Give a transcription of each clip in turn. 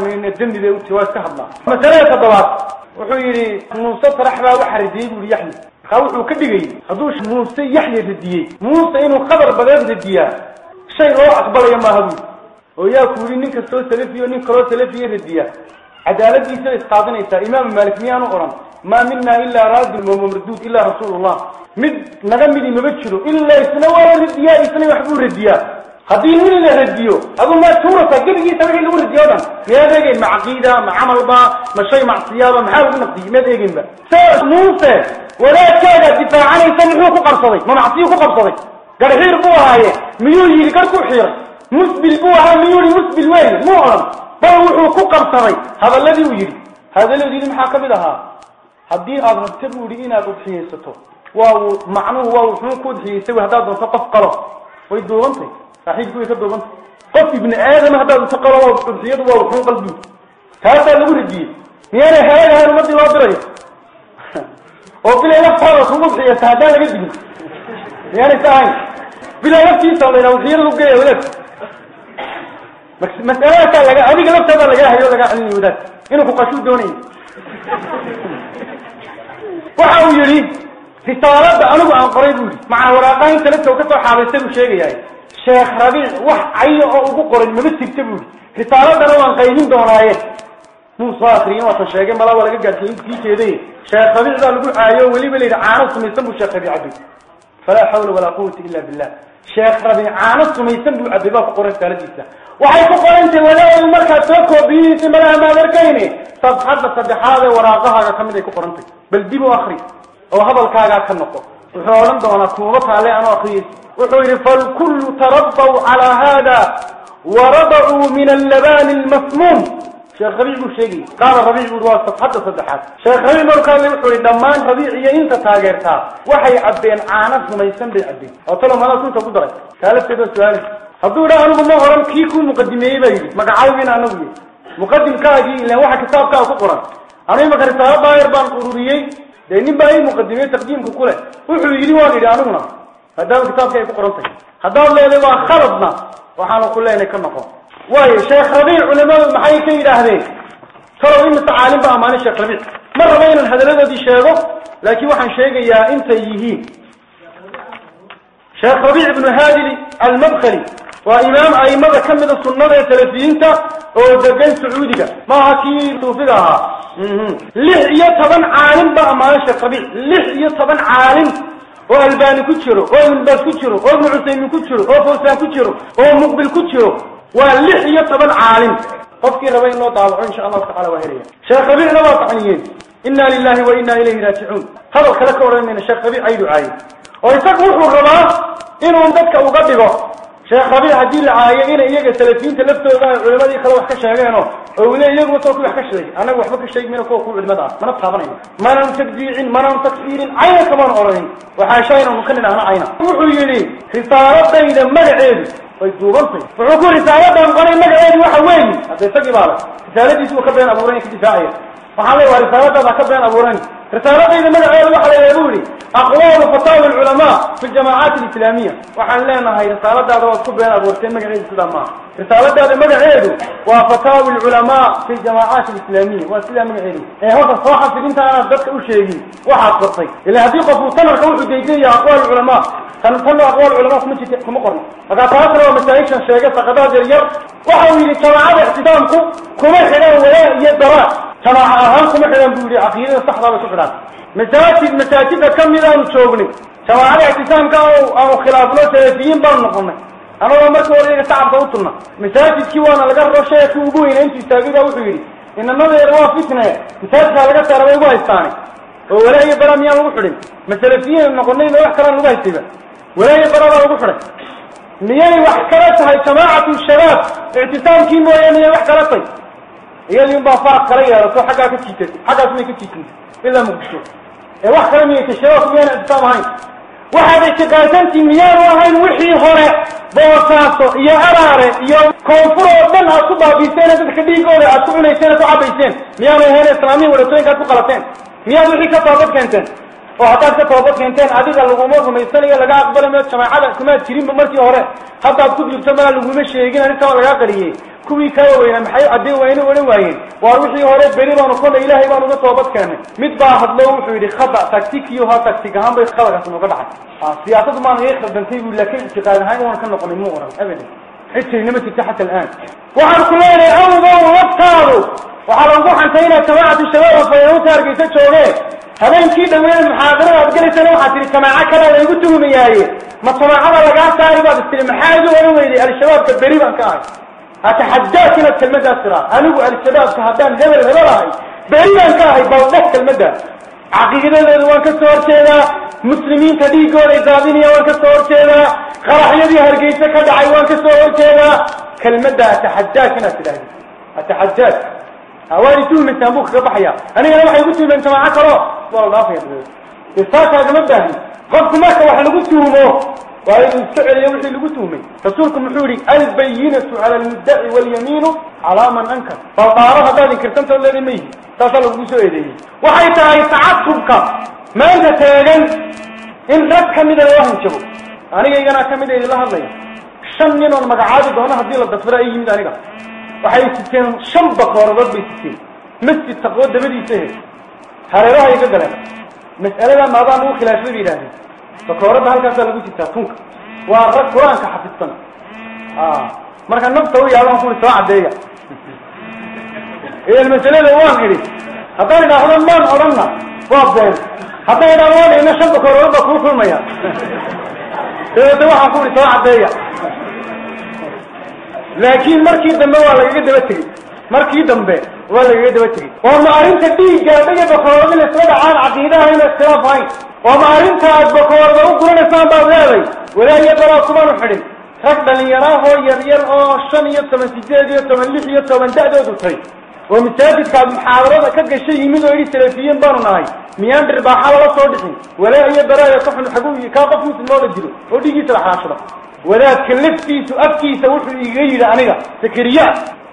mayne dembi bay uti waa iska hadlaa masalada toddobaad wuxuu yidhi muuse tarax baa waxa radiyey bu yihi yaxya markaa wuxuu ka dhigayy hadduu muuse yaxya radiyey muuse inuu qadar badeed radiyaa shay loo aqbalaya maaha buyi oo yaa ku yidhi nin kastoo salafiyo nin kaloo salafiya radiya cadaaladiisa isqaadanaysaa imaamu maalik miyaanu odhan maa mina ilaa raadin wamamraduud ilaa rasuulullah mid naga هذه هي الرديو أقول ما سورة قبل جيسا بحي اللي هو الرديو دم ماذا يقول مع عقيدة مع عمل با ما شيء مع صيابة مع حاول نقضي ماذا يقول با سورة موسى ولا كاد الدفاع عنه يسمحه فقر صدي ما معصيه فقر صدي قال غير بوها هي ميول يلي كاركو حيرة. مسبل بوها ميول مسبل وين؟ معرم بوحه فقر صدي هذا الذي يجري. هذا الذي يجري محاكب لها هذه أغرب تبورينا بحيسته وهو معنوه وهو حنوكود حيسته وهذا دون سقف قرأ ويدو غنطي duubantay qof ibni aadama haddaad unta qalo udxiyadu waa wuxuu qalbi taasaa lagu radiyey miyaanay halaagahayn umadii loo dirayo oo bilay laftaada kugu udxiyaysa haddaan laga digin miyaanay sa ahayn bilay laftiisa la yidhaha udxiyada u geeya wadaad masaladaasa laga adiga laftaada lagaa hayo lagaa celinayo wadaad inuu kuqashuu doonayo waxa uu yidhi risaalada anigu aan qoray bu yihi maca waraaqaynta laftow kasoo xaabaystay buu sheegayahay mama jirta bu yihi risaaladana waan qaybin doonaaye muu soo akriyin waatan sheegay malaa waa laga gaadsiye intkii jeeday sheekh rabiic baa lagu caayo weliba la yidhi caano sumaysan buu sheekh rabiic cabay falaa xawla walaa quwata illa billah sheekh rabiic caano sumaysan buu cabay baa ku qoran risaaladiisa waxay ku qorantay wadaadu markaad soo koobiyeysa malaha maad arkayne sabxadda saddexaad ee waraaqahaaga ka mid ay ku qorantay bal dib u akri oo hadalkaagaa ka noqo haada waradacuu min allabani almasmuum sheekh rabiic buu sheegayy qaala rabiic bui waa safxadda saddexaad sheekh rabiic markaale wuxuu yihi dhammaan rabiic iyo inta taageertaa waxay cabbeen caano sumaysan bay cabbeen oo talo madaa sunta ku daray taa lafteeda su-aali hadduu idha anigu ma oran kii kuu muqadimeeyey baa yidhi magacaawin anagu yii muqadimkaagii ilan waxa kitaabkaa ku qoran anu imaka risaalo daayir baan ururiyey لأنهم بأي مقدمية تقديم كله وحلو يلي والي لأنهنا هذا الكتاب كيف قرنته هذا الله يلي وخربنا وحانا قول الله إنه كان نقوم وهي شيخ ربيع علماء المحايا كي الأهلين ترى إن التعالم بأماني شيخ ربيع. مرة بين هذا الذي دي شيخه؟ لكن وحن شيخ يا إنت يهين شيخ ربيع بن هادل المبخلي. وإمام أي مرة كمد السنة يتلفي إنت ودقين سعودك ما هكي توفقها ku jiro oo ibn baas ku jiro oo ibnu cusaymin ku jiro oo fawsaan ku jiro oo muqbil ku jiro waa lix iyo toban caalim qofkii raba in loo daawaco insha allahu tacala waa helaya sheekh rabiicna waa taxniyeen inna lilahi wa inna ilayhi raajicuun hadal kale ka odhan mayna sheekh rabiic aydu caayay oo isagu wuxuu rabaa inuu dadka uga dhigo ربيع هدي العايين يجي ثلاثين ثلاثة وذا علماء يخلوا حكش يعني أو ولا يجي وتوك حكش لي أنا وحبك شيء من الكوكو علماء ما نبصابني ما نمتبدين ما نمتكسيرين عينا كمان أورين وحاشينا مخلنا هنا عينا وحيلي خسارة إذا ما العيد ويدوبنتي فعقول خسارة إذا ما العيد وحويني هذا يسقي بالك خسارة يسوي خبرنا أبو رين في دفاعي فحالي ورسالتها بكبين أبو رنج رسالتها إذا ماذا غير الوحل يقولي أقوال فطاو العلماء في الجماعات الإسلامية. وحالينا هاي رسالتها إذا كبين أبو رسين ما قريب السلامة رسالتها إذا ماذا غيره وفطاو العلماء في الجماعات الإسلامية. والسلام العلم أي هذا صراحة في قمت أنا أصدقت أشيئي واحد قرطي إلا هديقة فوصنا الحوث الديدية يا أقوال العلماء. كانوا يتنوا أقوال العلماء في مجي كمقرن فقا فاطرة ومسايشا شيئا فقدا جريا وحاولي لتراعب اعتدامكم كما حلا ولا يدراك jamaaca ahaan kuma xidhaan buu yihi caqiidada saxdaa bay ku xidhaan. Masaajid masaajida ka mid aanu joognay jamaacada ixtisaamka aanu khilaafno salafiyiin baanu noqonay anagoo markii hore iyaga shacabka u tulna. Masaajidkii waana laga raro sheekii ugu weyna intuu istaagay baa wuxuu yidhi inanadeeda waa fitne. Masaajidkaa laga saara bay ugu haystaane oo walaa iyo bara miyaan lagu xidhin. Masalafiyiin noqonayna wax kalaan lagu haystayba walaa iyo bara baa lagu xidhay. Miyay wax kala tahay jamaacatu shabaab ictisaamkii mooye miyay wax kala tahay iyadii unbaa faraq kala yeelato xaggaa ka jiitay xaggaas may ka jiitin ilaa muqdisho ee wax kale miyay ta shabaabku miyaan ictisaam ahayn. Waxaad ictiqaadsantii miyaanu ahayn wixii hore boosaaso iyo araare iyo koonfur oo dhan aad ku baabiiseen dadka dhiigooda aad ku cunayseen ku cabayseen miyaanu ahayn islaamiya wadatooyinka aad ku qalateen. Miyaad wixii ka toobad keenteen? Oo haddaad ka toobad keenteen adiga laguma rumaysanayo laga aqbali jamaacada kumaad jirinba markii hore. Haddaad ku jirto malaa laguma sheegin arrintaa lagaa qariyey kuwii kaa weyna maxay caddii wayna odhan waayeen waar wixii hore beri baanu kollay ilaahay baan uga toobad keenay mid baa hadlo wuxuu yidhi khada tactikiyo ha tactic ahaan bay khadagaas nooga dhacay siyaasadu maan iga khaldantay bu laakiin ictiqaad ahaan waan ka noqonay mu oran abadan cid tirina ma jirta xata al'aan waxaan ku leenahay awdow laftaadu waxaa lagu xantay inaad jamaacatu shabaab faynuunta hargeysa joogeen habeenkii dhaweed muxaadarada aad gelaysana waxaad tihi jamaaco kalea laygu tuhmayaaye ma jamaacada lagaa saari baad istiri maxaa igu ohan weyday al-shabaabka beri baan ka ahay أتحداك انك المدى ترى انو عن الشباب كهدان جبل الهلالي بعيدان كاهي بوضحك المدى عقيدة الوان كالصور شيدا مسلمين كديكو الازابينية وان كالصور شيدا خرح يدي هرقيسة كدعي وان كالصور شيدا كالمدى أتحداك انك الهلالي أتحداك. اوالي تول من سنبوك كبحيا أنا أنا محي قلت انت سماعك رو والله افيا بلد الساسة اجمده قلت ماك وإحنا قلت waa inuu iska celiyo wixii lagu tuhmay rasuulku muxuu yihi albayinatu cala almuddaci walyamiinu calaa man ankar baldaaro haddaad inkirtantood leeda ma yihi. Taasaa lagugu soo eedeeyey. Waxay tahay tacasubka. Maanta taagan in rag ka mida loo hanjabo. Anigaygana ka mida idinla hadlaya. Shan nin oon magacaabi doono haddii la dafira ay yimid aniga. Waxay siteen shan bakooradood bay siteen. Masjid taqwo dabadiisa he hareerahay ka galeen. Mas'alada maadaan ugu khilaafay bay yidhahdeen bakooradda halkaasaa lagu jirtaa tunka. Waa rag qur'aanka xafidsan marka nafta u yaaban kuli soo caddeeya. Idan masalada waan idhi. Haddaan idhaahdo maan odhanna. Waa been haddaan idhahdo waan idhina shan bakooradood baa kuu kulmaya. Dabeedna waxaan ku ihi soo caddeeya. Laakiin markii dambe waa lagaga daba tegey. Markii dambe waa lagaga daba tegey. Oo ma arrinta dhiigga dhaga bakoorada la isla dhacaan caqiidaha ina iskhilaaf ahayn oo arrinta aad bakoorada u guranaysaan baad leeday walaayo dalaa kumaanu xidhin rag dhalinyaraahoo yar yar oo shan iyo toban sideed iyo toban lix iyo toban da-doodu tay oo masaajidkaad muxaadarada ka gashay yimid oo idhi salafiyiin baanu nahay miyaan dhirbaaxa lala soo dhixin walaa iyo baraaya ka xun xagu kaa qof muslim oo la dilo oo dhiiggiisa la xaashado wadaadka laftiisu afkiisa wuxuu iga yidhi aniga sakariya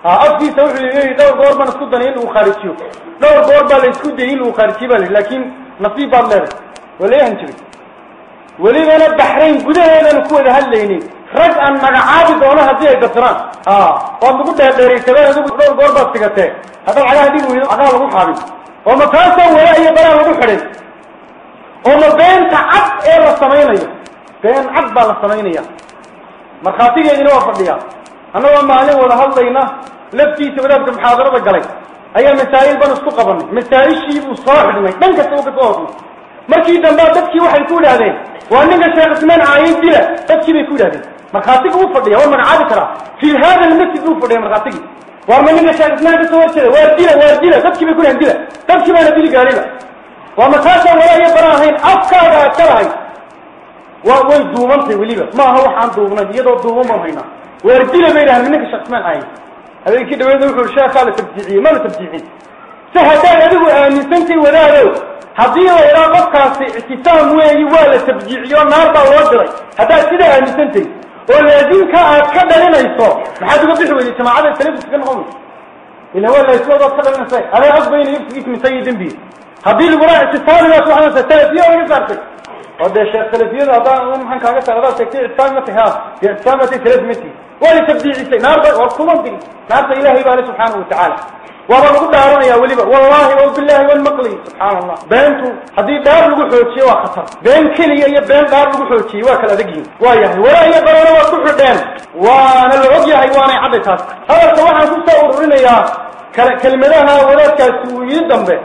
ha afkiisa wuxuu iga yidhi dhowr goor baan isku danay in lagu khaarijiyo dhowr goor baa la isku dayay in lagu khaarijiyo baa la yidhi laakiin nasiib baad leedahay waa layahan jiray. Welibana baxrayn gudaheedanu ku wada hadlaynay rag aan magacaabi doono haddii ay dafiraan waad lagu dheerdheeraysadeen adigu dhowr goor baad sigatee. Haddaad cagaha dhigi weydo cagaha lagu xaabin. Oo ma taasoo walaa iyo balaa lagu xidhay. Oo ma beenta cad ee la samaynayo. Been cad baa la samaynaya. Markhaatigeedina waa fadhiya. Annagoo maalin wada hadlayna. Laftiisa wadaadka muxaadarada galay. Ayaa masaa'il ban isku qabanay masaa-ishii buu soo xidhnay. Dhan kasta u ka soo hornay markii dambea dadkii waxay ku idhahdeen waa ninka sheekh ismaan caayin dila. Dadkii bay ku idhahdeen markhaatiga u fadhiya waa magacaabi karaa fii hada almasjid buu fadhiya markhaatigii waar ma ninka sheekh ismaan ka soo horjeeda waar dila waar dila. Dadkii bay ku dhahen dila. Dadkii baana dili gaariba waa mataasaan walaa iyo bara ahayn afkaaga aad ka lahayd waa way duubantay weliba. Ma aha waxaan duubnay iyadoo duuban baan haynaa. Waar dila bay dhahan ninka sheekh ismaan caayin. Habeenkii dhaweedna wuxuu sheekaa la tabjiiciyey ma la tabjiicin si haddaad adigu aaminsantay wadaadow هذه إلى مكاس اعتصام ويهي ولا تبجيعيو نار با هذا سيده ان سنتي والذين كا كدلنايتو ما حد يقول بحوي الجماعه السلف كن قوم ان هو اللي يسوى ضد كلام الناس هل يقبل يفيك مسيد بي هذه المراعة اعتصام لا تروح الناس الثلاثية ولا يزعلك وده الشيخ الثلاثية هذا هم حنكاجة تغضى تكتير اعتصامتي ها اعتصامتي ثلاثمتي ولتبديعي نار وكلهم دي نار إلهي بالله سبحانه وتعالى. وقال قد أرأي أولي والله وبالله والمقلي سبحان الله. بانتو حدي دار القحوتي وخطر بان كلي يا بان دار القحوتي وكلا دقين وياه ولا هي قرارة وكفر دان وأنا العضي هاي وأنا عبتات هذا سواحا كنت أورينا يا كلمة لها ولا تكسو يدن به.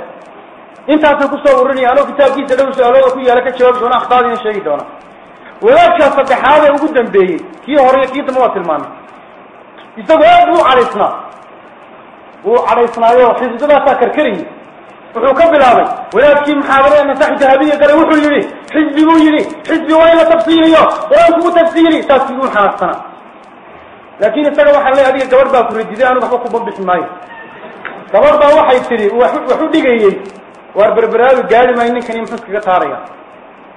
انت عطا كنت يا أنا كتاب كيس دوسي ألوكي يا لك ألوكي ألوكي ألوكي ألوكي ألوكي wadaadkaa saddexaad ee ugu dambeeyey kii hore kii dambe waa tilmaamay. Isagoo aad buu cadaysnaa. Wuu cadhaysnaayo xisbidaasaa karkarayay. Wuxuu ka bilaabay wadaadkii muxaadarada nasaxi dahabiya galay wuxuu yidhi xisbi buu yidhi xisbi waa in la tafsiiliyo qur'aanku u tafsiili saas iguu xanaaqsanaa. Laakin isaga waxaa leey adiga gabadh baa ku radiday anigu waxba kuba bixi maayo. Gabadh baa waxay tidhi wax u dhigayey. Waar berberaadu gaari maayo ninkani muxuu iskaga taaraya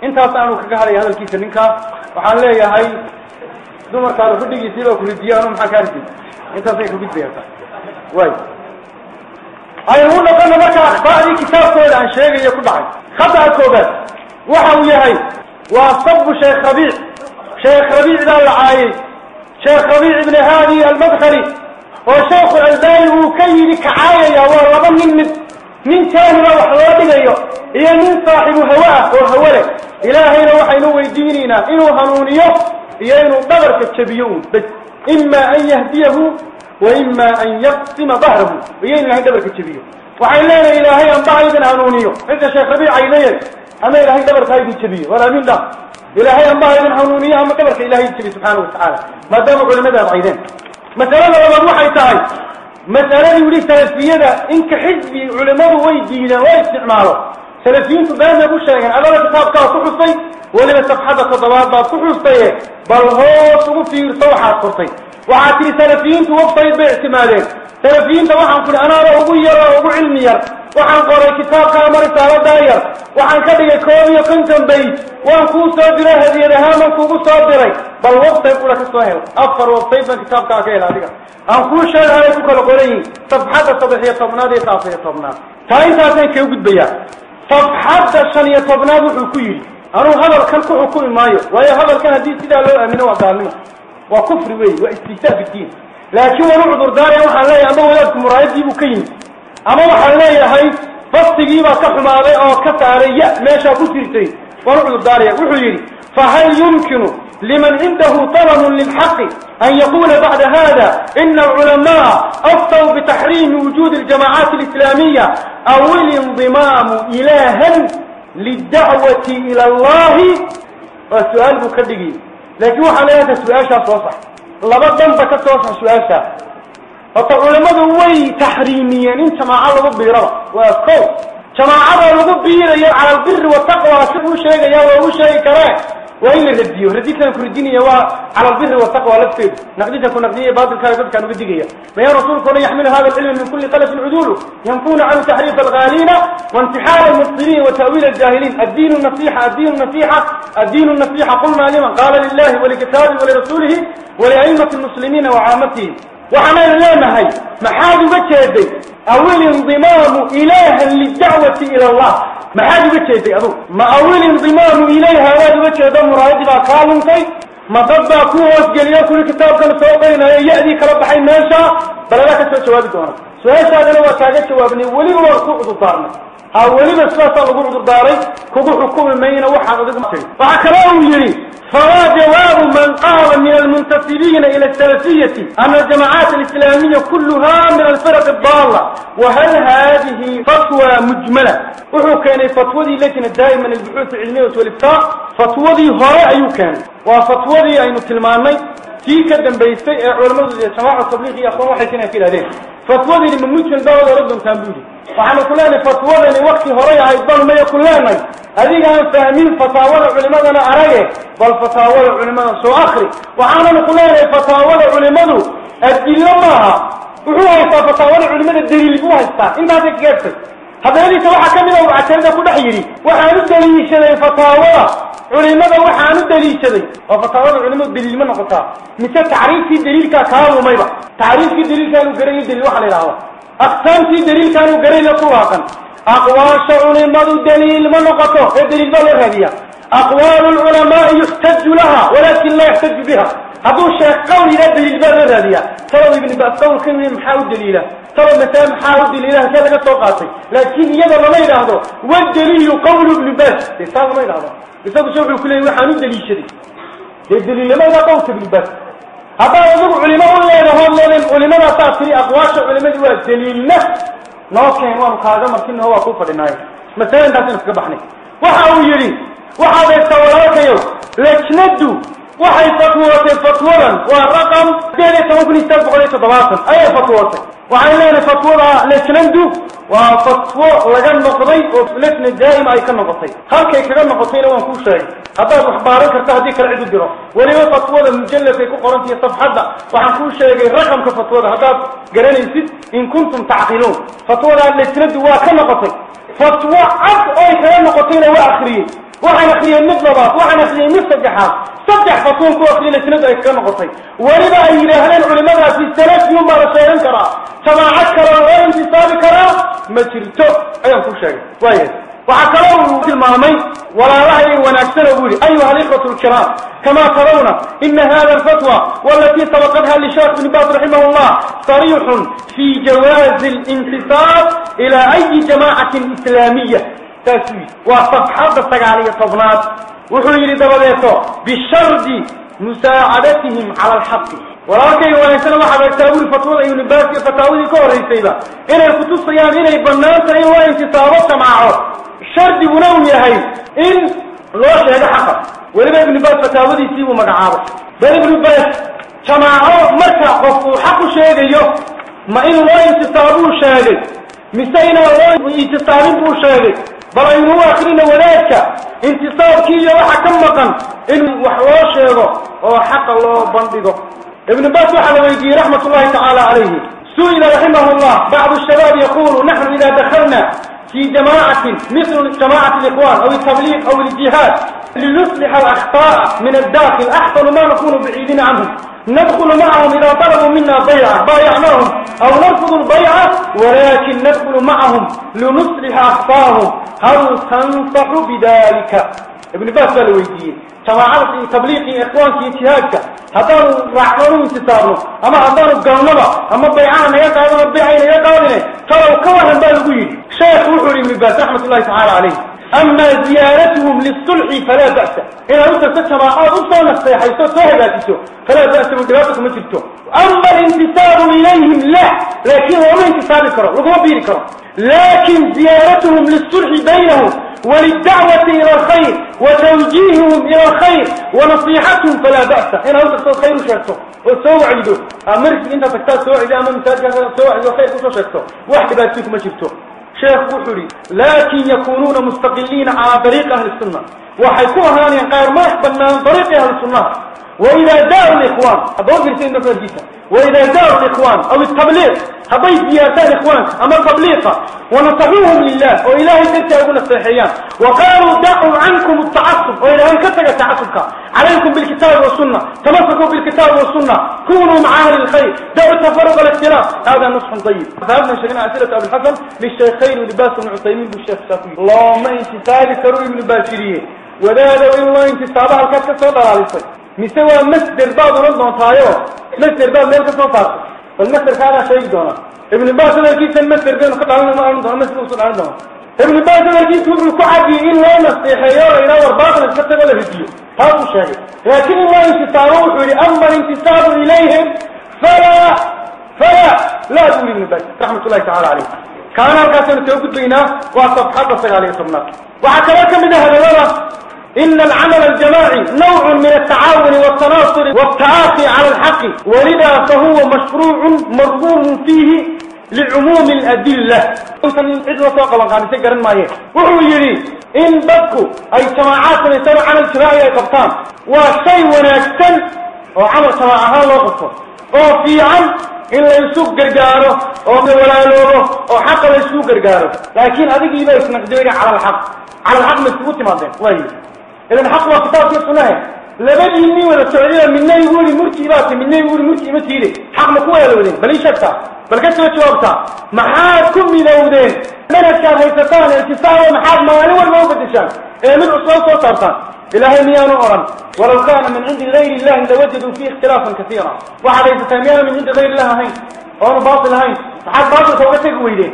intaas aanu kaga hadaya hadalkiisa ninkaa waxaan leeyahay dumarkaada kudhigiisii baa kuradiye anu maxaa kaa ridi intaasay kugudbayata way aynu u noqona marka akhbaadii kitaabkooda aan sheegayo ku dhacay khada'a koobaad waxa uu yahay waa sabu sheekh rabiic sheekh rabiic baa la caayey sheekh rabiic ibni haadi almadkhali oo sheekhu albani uu ka yidhi kacaayaya waa laba nin mid من كان روح ليه هي من صاحب هواه وهوله إلهينا وحينو ويديننا إنو هنونيه هي إنو ضغرك الشبيون بس إما أن يهديه وإما أن يقسم ظهره. هي إنو هنو ضغرك الشبيون وحينينا إلهي أن ضعيدا هنونيه إذا شيخ ربيع عينيه أما إلهي ضغرك هيدي الشبيه ولا من ده إلهي أن ضعيدا هنونيه أما ضغرك إلهي الشبيه سبحانه وتعالى. ما دامك ولا مدى ضعيدين مثلا لما روحي تعيد مثلا يقولي سلفية ذا إنك حزبي علماته ويدينا ويستعماله سلفيين تبانا بوشي يعني أبدا كتاب كهو صحصي ولما سبحانه صدوات با صحصي طيب، بل هو صغفي صوحة صحصي وعاتلي سلفيين توقفي طيب باعتماله سلفيين توقفي أنا رأبو يرى رأبو علمي يرى. وحان قرأ كتاب أمر سارة داير. وحان كدقى كوبية قنتم بي وحان كوصوا دراء هذه الهامة كوصوا دراء بل وقت يقول لك السوهل أفر وقتين من كتابك أكيلا لك هم كوشوا عليكم كالقرأي صبحة صبحية طبنات يتعفية طبنات تاين تاتين كيو قد بيا. صبحة شانية طبنات وحكوية أنه هذا الكل حكوية مايو. وهي هذا الكل هديث إذا لو أمينه وقالينه وكفر وي واستهتاء بالدين لكن ونعذر داري وحان لا يأمه لك تمرأي ka xumaaday oo ka saaray ya meeshaa ku jirtay waan u cudurdaaraya wuxuu yidhi fahal yumkinu liman cindahu طلب للحق أن يقول بعد هذا إن العلماء أفتوا بتحريم وجود الجماعات الإسلامية؟ أو الانضمام إلها للدعوة إلى الله؟ والسؤال مكدقي لكن وحا لا يهدى سؤال شاء صوصح لابد ضمبك صوصح فالعلماء وي تحريميا انت مع الله بيرا وكو جماعة لغو بيرا على البر والتقوى سبو شيء يا وهو شيء كراه وإن الرديو ردي كان كرديني يوا على البر والتقوى لفتيد نقديتها كن نقدية كان قد كانوا بدقية ما يا رسول كون يحمل هذا العلم من كل قلب عدوله ينفون عن تحريف الغالين وانتحار المبطلين وتأويل الجاهلين الدين النصيحة الدين النصيحة الدين النصيحة قلنا لمن قال لله ولكتابه ولرسوله ولأئمة المسلمين وعامتهم وعمل لنا هاي محاد بجهدي أول انضمام إلها للدعوة إلى الله. محاد بجهدي أبو ما أول انضمام إليها بجهد مراد با كالنتي ما ضبا كوهوس قليا كل كتاب كان سوقين يأذي كرب حي ماشا بلا لا كتب جواب دونا سؤال هذا لو كاجا جوابني ولي ما ركوع دارنا ها ولي بس لا تقول داري كوكو حكوم مين وحا قدك وعكلاو يري فهو جواب من قال من المنتسبين إلى السلفية أن الجماعات الإسلامية كلها من الفرق الضالة وهل هذه فتوى مجملة؟ وحو كان فتوى دي لكن دائما البحوث العلمية والإفتاء فتوى دي هراء أيو كان وفتوى دي أي نتلماني في كدن بيستي علماء الجماعة التبليغي أخوان دي من ممكن دولة ردهم كان بودي وحنا كلنا فتوى دي وقت هراء أيضا ما يقولنا هذه أن فاهمين فتاوى العلماء أنا أرأيه بل فتاوى العلماء سو آخري. وحنا نقول فتاوى العلماء الدليل معها وهو يسا فتاوى العلماء الدليل هو يسا انت هذا كيف؟ هذا يلي سواء كمنا وعتمنا كل حيري. وحنا الدليل شذي culimada waxaan u daliishaday. Oo fataawada culimadu daliil ma noqotaa. Mise tacriifkii daliilkaa kaa lumayba? Tacriifkii daliilkaanuu garayo daliil waxa la yidhahdo aqsaamtii daliilkaanuu garayna ku waaqan aqwaasha culimadu daliil ma noqoto. Ee daliil baa loo raadiyaa. أقوال العلماء يحتج لها ولكن لا يحتج بها. هذا الشيء قولي لا دليل بالغربية ترى ابن باس قول كلمة محاول دليلة. ترى مثلا محاول دليلة كذا كتوقاتي لكن يدا ما يلاحظه. والدليل قول ابن باس يستاذ ما يلاحظه. يستاذ شوفوا كل يوم حانو دليل شديد. الدليل ما يلا قول ابن باس هذا يقول علماء ينهار لهم علماء تأثير أقواش علماء والدليل نفس noo keen waanu kaaga markina waa ku fadhinaayo masale intaas inu kaga وحاب يتوراكيو لكندو وحي فتواتي فتورا. ورقم جالية مبني تلبق عليك ضباطا. أي فتواتي؟ وعلينا فتورا لكندو وفتوى لغن مقضي وفلتن الدائم أي كان مقضي خلق أي كان مقضي لو أنكو شيء؟ هذا أخبارك ارتهديك العدو الدراء وليو فتوى المجلة في كو قرنتي الصفحات وحنكو شيء رقم كفتوى هذا قرن يسد إن كنتم تعقلون. فتوى لكندو وكان مقضي فتوى أك أي كان مقضي وآخرين. Waxaan akriyey mid labaad waxaan akriyey mid saddexaad saddex fatwoon ku akriyey lajnadu ay kaga noqotay weliba ay yidhaahdeen culimadaasi salafiyun baa la sheegan karaa jamaacad kale oo loo intisaabi karaa ma jirto ayaan kuu sheegay waaya waxaa kaloo uu tilmaamay walaalaha inay wanaagsana buu yihi ayuha alikhwatu lkiraam kama tarawna ina hada alfatwa walatii sabaqatha lisheekh ibn bas raximah llah sarixun fi jawaazi lintisaab ila ayi jamaacatin islaamiya tobnaad wuxuu yidhi dabadeeto bishardi musaacadatihim cala alxaqi walaalkayga wanaagsana waxaad agtaa wuri fatwada ibnu baas iyo fataawadii ka horraysayba inay kutusayaan inay bannaan tahay in loo intisaabo jamaaco shardiguna uu yahay in loo sheego xaqa weliba ibnu baas fataawadiisii buu magacaabay bal ibnu baas jamaaco marka qof uu xaq u sheegayo ma in loo intisaabuu sheegay mise inaan loo intisaabin buu sheegay بل إنه هو اخرين ولاك انتصار كي يوحى كمقا انه وحواش يضو وحق الله بندقه ابن باس وحى لبيجي رحمة الله تعالى عليه. سئل رحمه الله. بعض الشباب يقول نحن إذا دخلنا في جماعة مثل جماعة الإخوان أو التبليغ أو الجهاد لنصلح الأخطاء من الداخل أحسن ما نكون بعيدين عنهم. ندخل معهم إذا طلبوا منا بيعة بايعناهم أو نرفض البيعة ولكن ندخل معهم لنصلح أخطاهم هل تنصح بذلك؟ ابن باس قال ويديه جماعة تبليغي إخوانك اجتهادك هدانوا رحمنوا انتصارنا أما هدانوا قلنبا أما بيعانا يقعدنا بيعين يقعدنا تروا كوانا بالقوي شيخ وحري ابن باس رحمة الله تعالى عليه. أما زيارتهم للصلح فلا بأس. إن أردت ستشمع أصلا نفسي حيث تهداتيسو فلا بأس بدلاتكم مجلتو أما الانتصار إليهم لا. لكن هو انتصار كرم وهو بير كرم لكن زيارتهم للصلح بينهم وللدعوة إلى الخير وتوجيههم إلى الخير ونصيحتهم فلا بأس. إن أردت الخير شرطه وسوعدوا أمرك إنت تكتاب سوعد أمام مساجد سوعد الخير وشرطه واحد sheekhu wuxuu ihi laakin yakunuuna mustaqiliina calaa dariiqi ahli sunna waxay ku ahaaneen qaar madax banaan dariiqi ahli sunnaha وإذا داعوا الإخوان أبوك رسين دفع الجيسة وإذا داعوا الإخوان أو التبليغ هبيت زيارتان إخوان أما التبليغ ونصحوهم لله وإلهي كنت يقول الصحيان وقالوا دعوا عنكم التعصب أن كتك تعصبك عليكم بالكتاب والسنة تمسكوا بالكتاب والسنة كونوا مع أهل الخير دعوا التفرق والاختلاف هذا نصح طيب. فهبنا شيخنا أسئلة أبو الحسن للشيخين ولباس بن عثيمين بالشيخ الشافعي. اللهم انتسابي كروي من الباشرية. وذهب إن الله انتسابها الكتك صدر على الصيف مسوى مصدر بعض رضنا طايرة مصدر بعض ميلك صفات فالمصدر كان شيء دونا ابن باس الكيس المصدر بين قطع لنا ما عندنا مصدر وصل عندنا ابن باس الكيس هو الكعبي إلا نصيحة إلى ورباط الكتب ولا فيديو هذا الشيء لكن الله انتصاره لأما الانتصار إليهم. فلا فلا لا تقول ابن باس رحمة الله تعالى عليه. كان القاسم توقد بينا وصفحات الصغالية صمنا وحكراك من هذا إن العمل الجماعي نوع من التعاون والتناصر والتعاطي على الحق ولذا فهو مشروع مرغوب فيه لعموم الأدلة. وصل عد وساق وقال سيقرن ما وهو يري إن بدكو أي جماعات يسوي عمل جماعي أي قبطان وشيء ونكسن وعمل جماعة وقفه وفي عم إن لا يسوق قرقاره ولا لوره وحق لا يسوق قرقاره. لكن هذه يبقى يسنقدري على الحق. على الحق مسكوت ماذا الله إذا الحق وكتاب في الصناعي لبدي مني ولا السعودية مني يقول مرتي باتي مني يقول مرتي متيري حق مكوى يا لودين بل يشكتا بل كسر جوابتا محاكم من لودين من الشان هيستان الكساوة محاك موالي والموبة الشان إيه من أصلا صوتارتان إلهي ميانو أرن ولو كان من عند غير الله لوجدوا فيه اختلافا كثيرا. واحد يتساميان من عند غير الله هين. أو باطل هين. حق باطل توقتك ويدين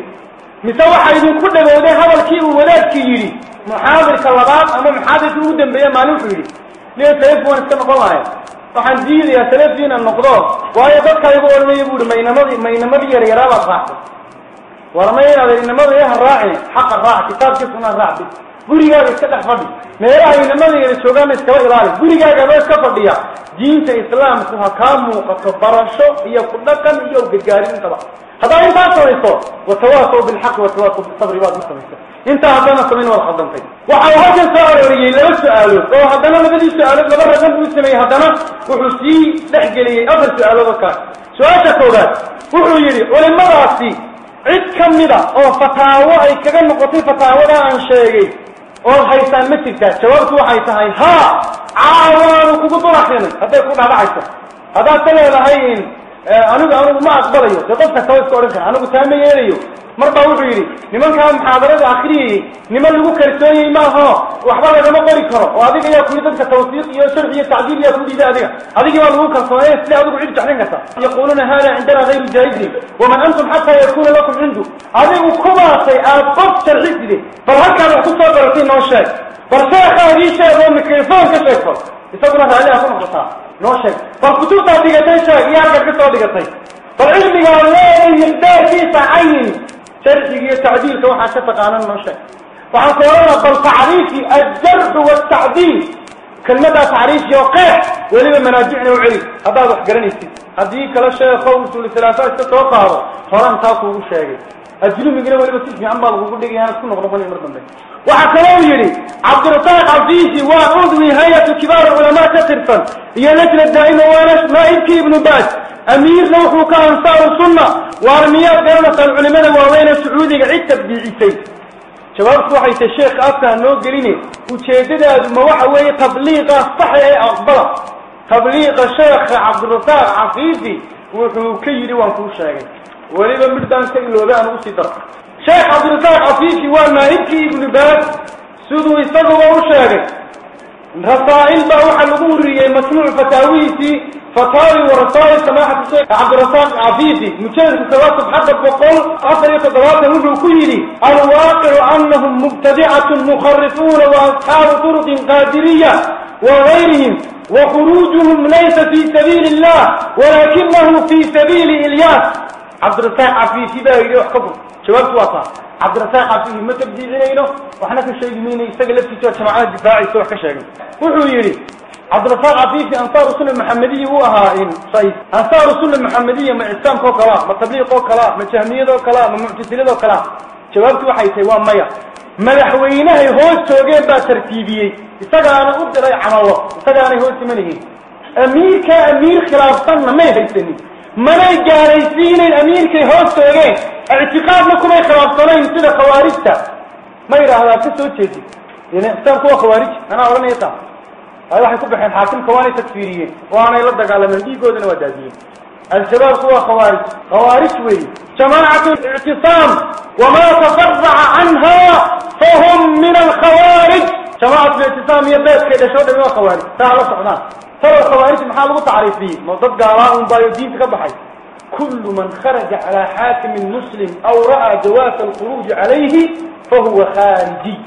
مسوى حيدين كل لودين هذا الكي وولاد كي محاضر كلابات أما محاضر تودن بيه مالوف إلي ليه تليفون استمقوا معي فحن جيد يا تليفين النقضاء وهي قد كايبو ورمي يبود ما إنما بي يريرابا الراحة ورمي يبود إنما بيه الراحي حق الراحة كتاب كسونا الراحة بوري قاعد يستدح فضي ميرا إنما بي يرشوغان اسكوا إلالي بوري قاعد يستدح فضي جين سي إسلام سوها كامو قطبرشو إيا قدقا إيا وقدقارين طبع هذا إنسان سوى وتواصل بالحق وتواصل بالصبر وادي انت عبدنا سمين ولا حضن فيك وحاوها كان سأل رجيه لا تسأله لو حضنا مدني سأله لبرا جنبه السمية حضنا وحسي لحق لي أفر سأله بكا. سؤال هذا وحلو يري ولما رأسي عد كم مدى أو فتاوى أي كغن مقطي فتاوى دا عن شيء أو حيثان مثل تات شوابت وحيثان ها! عاوانو كبطو رحينا هذا يقول هذا هذا تلعي لهين anigu anigu ma aqbalayo dee qof kasta wa iska odhan kara anigu taa ma yeelayo mar baa wuxuu yidhi nimankaa muxaadarada akriyayey niman lagu kalsoonyey maaho waxba lagama qori karo oo adiga yaa kuyi dadka tawsiiq iyo sharx iyo tacdiil yaa ku dhiiday adiga adigii baa lagu kalsoonaya sida adigu cid jeclin karta yaquluuna hada cindana hayru jaahizin waman antum xataa yakuna lakum cindu adigu kubaasay aad qof sharxiside bal halkaad wax ku soo baratay noo sheeg bal sheekhaagii sheeg oo microphone ka sheeg bal isaguna raalliha ku noqotaa noo sheeg bal kutubtaad dhigatay sheeg iyo halkaad ka soo dhigatay bal cilmigaa leeday miqdaarkiisa cayin sharxiga iyo tacdiilka waxaa ka taqaanan noo sheeg waxaan ku odhanaa bal tacriifi aljarxu waltacdiil kelmadaa tacriifi oo qeex weliba manaajicna u celi. Haddaad wax garanaysid. Haddii kale sheekho usuuli salaasaa iska soo qaado horan taa kuugu sheegay ajlumigina weliba si fiican baa lagugu dhigay aan isku noqnoqonayo mar dambe waxaa kaloo yidhi cabdirasaaq cafiisi waa cudwi hay'atu kibaar culamaa ka tirsan iyo lajna daa'ima waana naa'ibkii ibnu baas amiirna wuxuu ka ansaaru sunna waar miyaad garanaysaan culimada waaweyn ee sacuudiga cid tabdiicisay. Jawaabtu waxay tahay sheekha afkaa noo geline ujeedadaadu ma waxa weeye tabliiqa saxa ee aqbala. Tabliiqa sheekha cabdirasaaq cafiisi wuxuu ka yidhi waan kuu sheegay وليبا مردان كي لوغان وسيطر شيخ عبد الرزاق عفيفي والمالكي ابن باز سدو يستغرب وشاغل رسائل بروح الغوري مسموع فتاويتي فطاري ورسائل سماحة الشيخ عبد الرزاق عفيفي. مجلس التواصل حتى بقول اثر يتدوات الوجه الكويري الواقع أنهم مبتدعة مخرفون وأصحاب طرق قادرية وغيرهم وخروجهم ليس في سبيل الله ولكنه في سبيل إلياس cabdirasaaq cafihi baa yidhi wax ka gur jawaabtu waa taa. Cabdirasaaq cafihi ma tabdiicinayno waxna ka sheegi mayno isaga laftiisa jamacada difaacaysa wax ka sheegay. Wuxuu yidhi cabdirasaq cafifi ansaaru sunna maxamediya uu ahaa in said ansaaru sunna maxamediya ma islaamka oo kalea ma tabliiqoo oo ma jahmiyadoo oo ma muctasilad oo kalea jawaabtu waxay tahay waa maya. Madaxweynahay hoos joogeen baa tartiibiyey. Isagaana u diray camallo. Isagaanay hoos imanahiin amiirkaa amiir khilaafsanna may haysanin ماذا يجاريسين الأمير كي هوستو يجي. اعتقاد لكم أي خلافتونين سيدة خوارجتا. ما يراهذا تسوي تشيدي يعني اختار قوة خوارج. أنا اولان يطع هاي واحد يكون بحين حاكم خوارج تكفيرية وأنا يلدك على من دي قودنا ودازين الشباب قوة خوارج. خوارج وي. شماعة الاعتصام. وما تفرع عنها فهم من الخوارج. شماعة الاعتصام يبقى كده شو دمي وخوارج تعالوا صحنا. talo khawaarij maxaa lagu tacriifiyey? Ma dad gaalaa un baayo diinta ka baxay? Kullu man kharaja calaa xaakimin muslim aw ra'aa jawaasa alkhuruuji calayhi fa huwa khaarijiy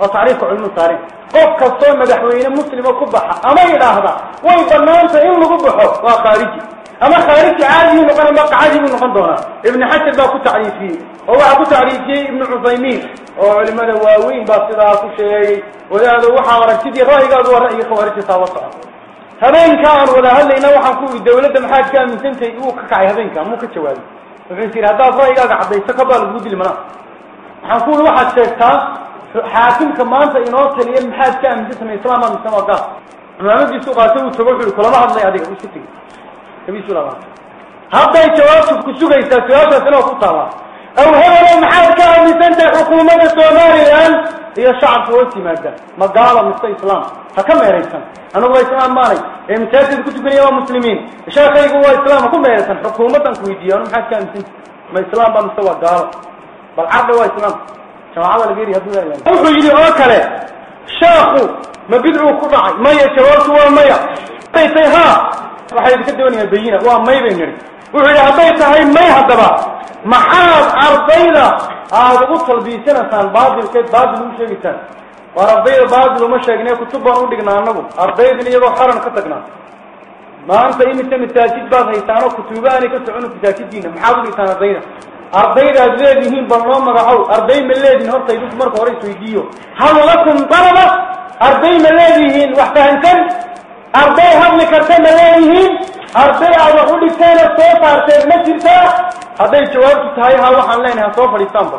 waa tacriifka culimmadu saareen qof kastoo madaxweyne muslima ku baxa ama idhaahda way banaanta in lagu baxo waa khaariji. Ama khaariji caadiyu noqon ama qacadii buu noqon doonaa. Ibnu xajar baa ku tacriifiyey. Oo waxaa ku tacriifiyey ibnu cusaymiin oo culimmada waaweyn baa sidaa ku sheegay wadaado waxaa aragtidii ra'yigaadu waa ra'yigii khawaariji saa wa socda. هذين كان ولا هل إنه وحى كل الدولة محاج كان من سنتي هو كعي هذين كان مو كتشوال ففي سير هذا رأي قال عبد يسكب الوجود المنا حنقول واحد شيخان حاكم كمان سينوصل إلى المحاج كان من جسم الإسلام من سما قال ما نجي سوق عتوه تقول كل ما هذا هذيك وش كبير سلام hadday jawaabtu ku sugaysaa su-aashaasina oo ku taala aw hebelo maxaad ka aaminsantahay xukuumadda somalilan iyo shacabka hoos yimaada ma gaala mise islaam ha ka meeraysan. Anigu waa islaam maanay. Ee masaajid ku tukanaya waa muslimiin. Sheekaygu waa islaam ku meeraysan. Xukuumaddan ku weydiiya anu maxaad ka aaminsantahay ma islaam ba mise waa gaalo. Bal carda waa islaam. Jamaacada laga yiri hadduu yahay wuxuu yidhi oo kale sheekhu ma bidcuu ku dhacay? Maya jawaabtu waa maya. Ha waxay idinka doonayaan bayina. Waa may bay nidhi may haddaba maxaad ardayda aada ugu talbiisanaysaan baadilkeed baadil ugu sheegaysaan waar ardayda baadil uma sheegne kutub baan u dhignaa annagu ardaydin iyagoo xaran ka tagnaa maanta imise masaajid baad haysaanoo kutuuba aanay ka socono masaajiddiina maxaad u dhigtaan ardayda ardaydaad leedihiin bal noo magacow arday ma leedihin horta idinku marka hore isweydiiyo hal lakum dalaba arday ma leedihiin wax fahansan arday hadli karta ma leeyihiin arday aad wax u dhigteena soo saarteed ma jirtaa hadday jawaabtu tahay ha waxaan leenahay ha soo fadhiistaanba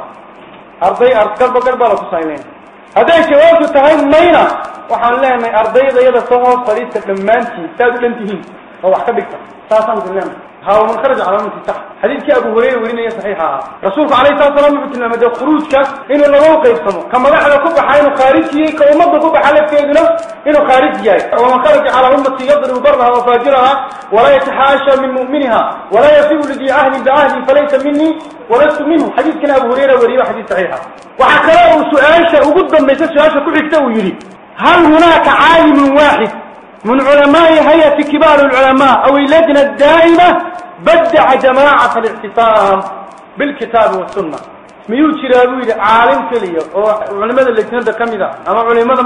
arday garba garbaa la tusaan leenahay hadday jawaabtu tahay mayna waxaan leenahay ardayda iyada soo hoos fadhiista dhammaantiin saad u dhan tihiin oo wax ka dhigta saasaan idin leenahay ها ومن خرج على أمتي صح حديث أبو هريرة ورينا صحيحة رسولك عليه الصلاة والسلام يقول لما ده خروجك؟ إنه لو قيسمه كما دخل كبح حين خارجي كومض كبح على كيدنا إنه خارج جاي. ومن خرج على أمتي يضرب برها وفاجرها ولا يتحاشى من مؤمنها ولا يفيء لذي عهد بعهدي فليس مني ولست منه. حديث كان أبو هريرة ورينا حديث صحيحة وحكراه سؤال وقد ما يسأل سؤال كل يكتوي يريد. هل هناك عالم واحد من علماء هيئة كبار العلماء أو اللجنة الدائمة بدع جماعة الاعتصام بالكتاب والسنة miyuu jiraa buu yidhi caalim keliya oo culimada lejnada ka mid a ama culimada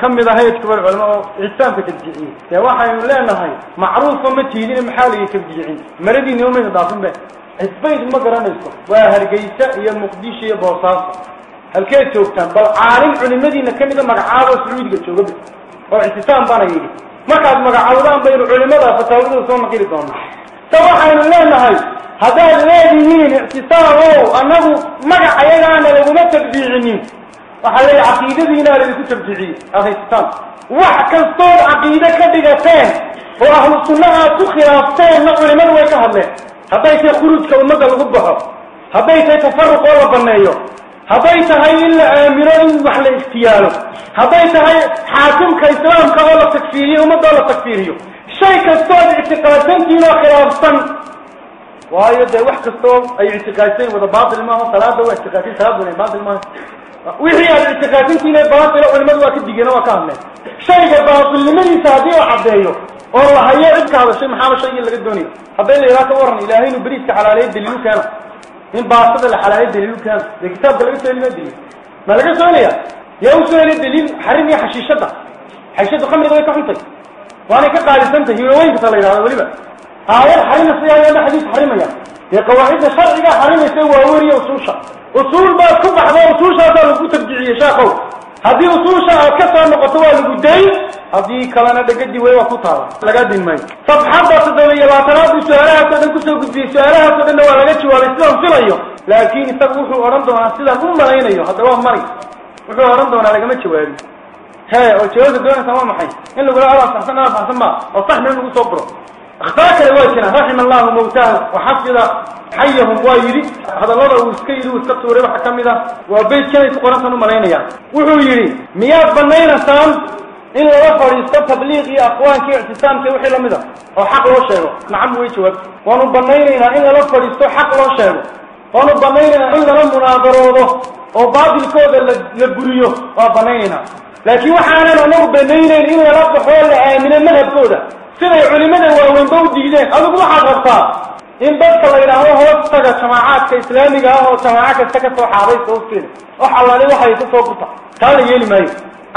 ka mid a hayad kibar culimo oo ictisaamka tabjiciyey dee waxaynu leenahay macruufa ma tiidin maxaa laga tabjicin maradiina umayna dhaafin be cisbayd ma garanayso waa hargeysa iyo muqdisho iyo boosaaso halkeed joogtaan bal caalim culimadiina ka mida magacaabo sacuudiga jooga oo ictisaam baana yidhi markaad magacaawdaan baynu culimada fataawada soo naqili doonaa. Ta waxaynu leenahay haddaad leedihiin ictisaamow annagu magac ayagaana laguma tabdiicinin waxaa leeyahy caqiidadiinaa laydinku tabdiiciyey ahaysataan wax kastood caqiide ka dhigateen oo ahlu sunna aad ku khilaafteenna culimadu way ka hadleen. Hadday tahay khuruujka ummadda lagu baxo hadday tahay tafaruq oo la banneeyo hadday tahay in la aamino in wax la ikhtiyaalo hadday tahay xaakimka islaamka oo la takfiiriyo ummadda oo la takfiiriyo. Shay kastood ictiqaadsantiin oo khilaafsan. Waayo dee wax kastoo ay ictiqaadsan wada baatil maaha salaada waa ictiqaadsan salaaduna baatil maaha. Wixii aad ictiqaadsantiina baatila culimadu waa ka digeen waa ka hadleen. Shayga baatilnimadiisa haddii la caddeeyo oo la hayo cid ka hadashay maxaaba shaygii laga doonayo? Hadday la yidhaha ka waran ilaahay inuu beriiska xalaaleeyo daliilu keena daliilu keena dee kitaabka laga soo helima daliil ma laga soo helaya yaa u soo heliya daliil xarim iyo xashiishada xashiishadu khamriga way ka xuntay waanay ka qaalisantahay hiroweynka la yidhahdo weliba aayad xarimaysa ama xadiis xarimaya dee qawaacidda sharciga xarimaysa waa weriya usuusha usuul baad ku baxdo usuushaasaa lagu tabjiciyey sheekow haddii usuusha aad ka soo noqoto waa lagu day haddii kalena dhegadi wey waa ku taala lagaa din maayo safxadda toddoba iyo labaatanaad buu su-aalahaasoo dhan kusoo gudbiyey su-aalahaasoo dhanna waa laga jawaabay sidaan filayo laakiin isagu wuxuu odhan doonaa sidaan u malaynayo hadda waa mari wuxuu odhan doonaa lagama jawaabin he oo jawaabta doonaysa waa maxay in lagula alaa saxsan alaa saxsan ma oo sax meel lagu soo buro اختار كده واجهنا رحم الله موتاه وحفظ حيهم وايري هذا الله uu iska yiri iska tuuray waxa kamida waa beed kale ku qoran sanu maleynaya wuxuu yiri miyaad banaynasaan ah loo sheego nacam way jawaab waanu banaynaynaa in la fariisto xaq loo sheego waanu banaynaynaa in la munaadaroodo oo baadilkooda la buriyo waa banaynaynaa laakiin waxaanan anagu banaynayn in lala baxo la aamino madhabkooda siday culimada waaweynba u diideen adigu waxaad rabtaa in dadka la yidhaahdo hoos taga jamaacaadka islaamiga ah oo jamaaco kasta ka soo xaabaysa hoosteeda wax allaali waxay ka soo gurta taa la yeeli maayo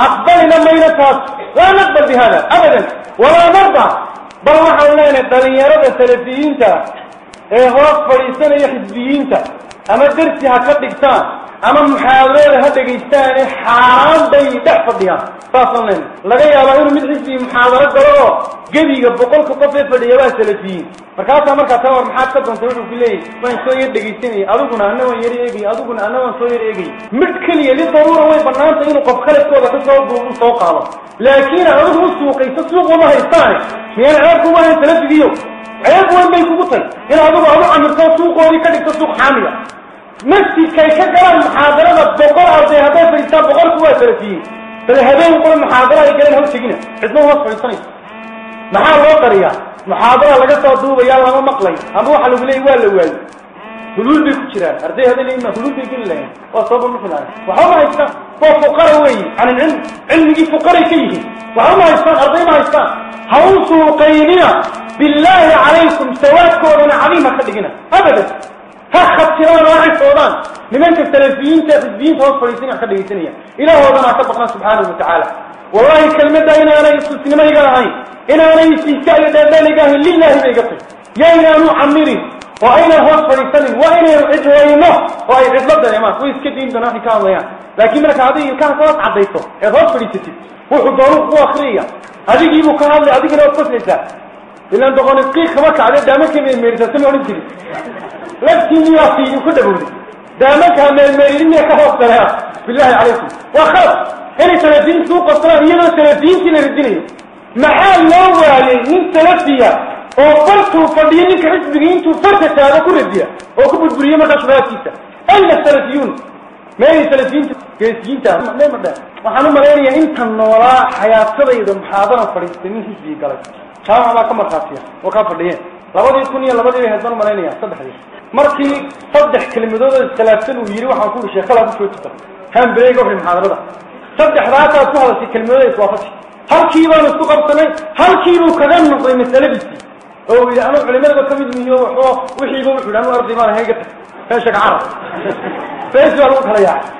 aqbalina mayna taas laa naqbal bi hada abadan walaa narda bal waxaan leenahay dhalinyarada salafiyiinta ee hoos fadhiisanaya xisbiyiinta ama dersi ha ka dhigtaan ama muxaadarada ha dhegaystaane xaaraan bay dhex fadhiyaan saasaan leenahay laga yaabaa inuu mid xisbii muxaadaro galo oo gebiga boqolka qof ee fadhiya waa salafiyiin markaasaa markaa taa war maxaad ka doontay wuxuu ku leeyahy waan soo yar dhegaysanayay adiguna ana waan yar eegay adiguna ana waan soo yar eegay mid keliya li daruura way banaantay inuu qof kaletkooda ka soo duubu soo qaado laakiin adigu u suuqayso suuq uma haystaane miyaan ceeb kuma hayn salafigiyo ceeb weyn bay kugu tay in adigu adu camirto suuqoodii ka dhigto suuq xaamiya masjidkay ka galaan muxaadarada boqol arday hadday fadhiistaan boqolku waa salafiyiin فالهدوء يقول محاضرة يجلين هم سيقنا حزنه هو أصبح يصنع محاضرة قرية محاضرة لقد صدوه بيالا ما مقلي أما هو حلو بليه وال وال هلول بيكو كرا أرضي هذا اللي إما هلول بيكو اللي وصابه مثلا وحوما يسنع فهو فقر هو أي عن العلم علم يجي فقر يكيه وحوما يسنع أرضي ما يسنع هونسوا قيمنا بالله عليكم سواتكم ومن عظيمة خدقنا أبدا ha khatiraan oo cisoodaan nimanka salafiyiinta xisbiyiinta hoos fadhiisan wax ka dhegaysanaya ilaahoodana ka baqna subxaanahu watacaala wallahi kelmadda inaanay istusnimo iga lahayn inaanay isiiska iyo dheerdheeliga ahayn lilaahi bay iga tay yaynaanu camirin oo aynan hoos fadhiisanin waa inaynu cidlayno oo ay cidlo dareemaan way iska diin doonaan waxay ka hadlayaan laakiin marka adiga ilkaha ka hoos caddayso eed hoos fadhiisatid wuxuu doonu ku akriyaya adigiibuu ka hadlay adigina waad qoslaysaa ilaan doqoni qiiq kama kacde daamanka meermeerisa sama odhan jirin laftiinii waa fiidin ku dhawowday daamankaa meermeerinina ka hoos dareea billahi calaykum. Waa khalad inay salafiyiintu u qasraan iyadoo salafiyiintii la radinayo maxaa loo waayey nin salafiya oo fartuu fadhiyo ninka xisbigii intuu farta taago ku radiya oo ku burburiye markaa shubahaadkiisa ayna salafiyuun. Meelay salafiyiinta geesiyiinta madhe waxaan u malaynayaa intan noolaa xayaatadayda muxaadara fadhiistay nin xisbigii galay. Jaamac baa ka markhaatiya oo kaa fadhiyeen labadii kun iyo labadii bay haydaan umalaynaya saddexdii markii saddex kelmadood oo iskhilaafsan uu yidhi waxaan ku ihi sheekhalaa ku joojita hambeleyga wixii muxaadarada saddexdaasaad ku hadashay kelmadooda iswaafaqi halkii baanu isku qabsanay halkiibuu kaga noqday masaladiisii oo uu yidhi anu culimadaba ka mid mihiyo waxoo wixiiba wuxu yidhi anu arday baan ahay ga tag meesha gacara beesi baa lagu kala yaacay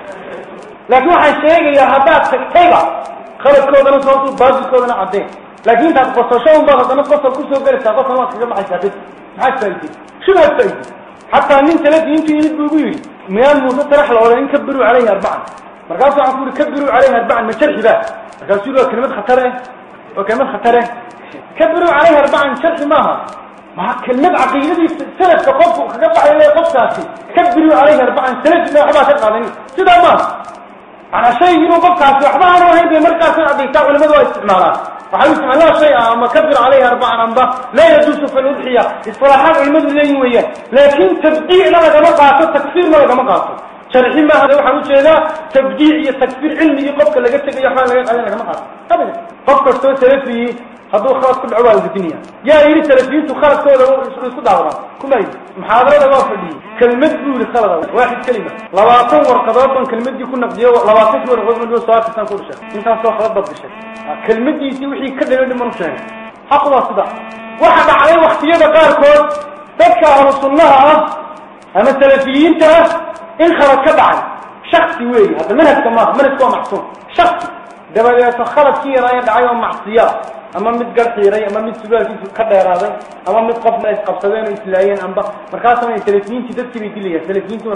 laakiin waxaan sheegayaa haddaad tagtayba khaladkoodana sababtu baasilkoodana caddeen laakiin intaad qosasho un baad haddana qosol ku soo gelaysaa qosol waad kaga baxaysaa bes maxaad faa'iday shubaad faa'iday xataa nin salafi intuu yimid buu ugu yidhi miyaan muuse tarax la odhan in kabiruu calayhi arbacan markaasuu waxaan ku yidhi kabiruu calayhi arbacan ma jarxi ba markaasuu yidhi waa kelimad khatar eh waa kelimad khatar eh kabiruu calayhi arbacan jarxi maaha. Maa kelmad caqiidadii salafka qofku kaga baxay le qofkaasi kabiruu calayhi arbacan salafina waxbaa ka qaadanin sidaa maaha manaa shay inuu qofkaasi waxba aanu ahayn bay markaasa cadaysaa culimadu waa isticmaalaan وحديث ما لا شيء أما كبر عليها أربع رمضة لا يدوس في الأضحية. الصلاحات المدلين ويا لكن تبديع لغة مقاطة تكفير لغة مقاطة شرحين ما هذا وش جينا تبديعي تكبير علمي قبك اللي قلتك يا حان لقيت علينا كما قال قبك قبك سلفي هذو خلاص كل عوال الدنيا. يا ايري سلفي انتو خلاص كل عوال الدنيا كما ايدي محاضرة لغافة دي كلمة بولي خلاله واحد كلمة. لواطن ورقضاتا كلمة دي كنا قد يوا لواطن ورقضاتا دي سواء في سنكور الشهر انت سواء خلاص بضي الشهر كلمة دي سي وحي كدر يولي مرم شهر حقوا صدا واحد عليه وقت يدا قاركوز تبكى على الصناعة أنا سلفيين ترى in khalad ka dhacay shaksi weeye hadda manhajka maaha manhajka waa macsuum shaksi dabadeeto khaladkii yaraayo dhacay oo macsiya ama mid gar xiiray ama mid sugaalkiisu ka dheeraaday ama mid qofna isqabsadeen oo islaayeen amba markaasana salafiyiintii dadkii bay dilayaan salafiyiintu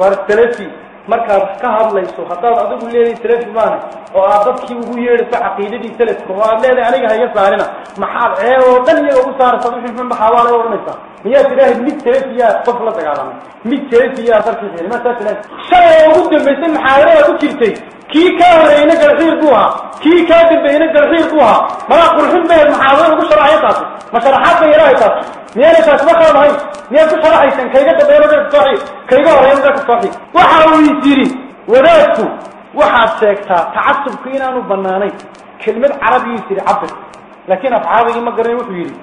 waa salafi markaad ka hadlayso haddaad adigu leedahay salafi maana oo aad dadkii ugu yeedhayso caqiidadii salafka oo aad leedahay aniga haiga saarina maxaad ceeb oo dhan iyaga ugu saaraysa wixii xun maxaawaala odhanaysaa miyaad tidhaahid mid salafiyaa qof la dagaalamay? Mid salafiyaa darkii xiiray ma saas ilahay shalay oo ugu dambaysay maxaadarada ku jirtay? Kii kaa horeeyna galxiir buu ahaa. Kii kaa dambeeyna galxiir buu ahaa. Malaa qurxin bay muxaadara ugu sharaxay taasi ma sharaxaad bay yarahay taasi miyaanay taasi ma ahayn miyaad ku sharaxaysaan kayga dambeeyna dadka sooxi kayga horeeyna dadka sooxi waxa uu is yidhi wadaadku waxaad sheegtaa tacasubku inaanu banaanayn kelmad carabigiis yidhi cabir laakiin af carabigii ma garanay wuxuu yidhi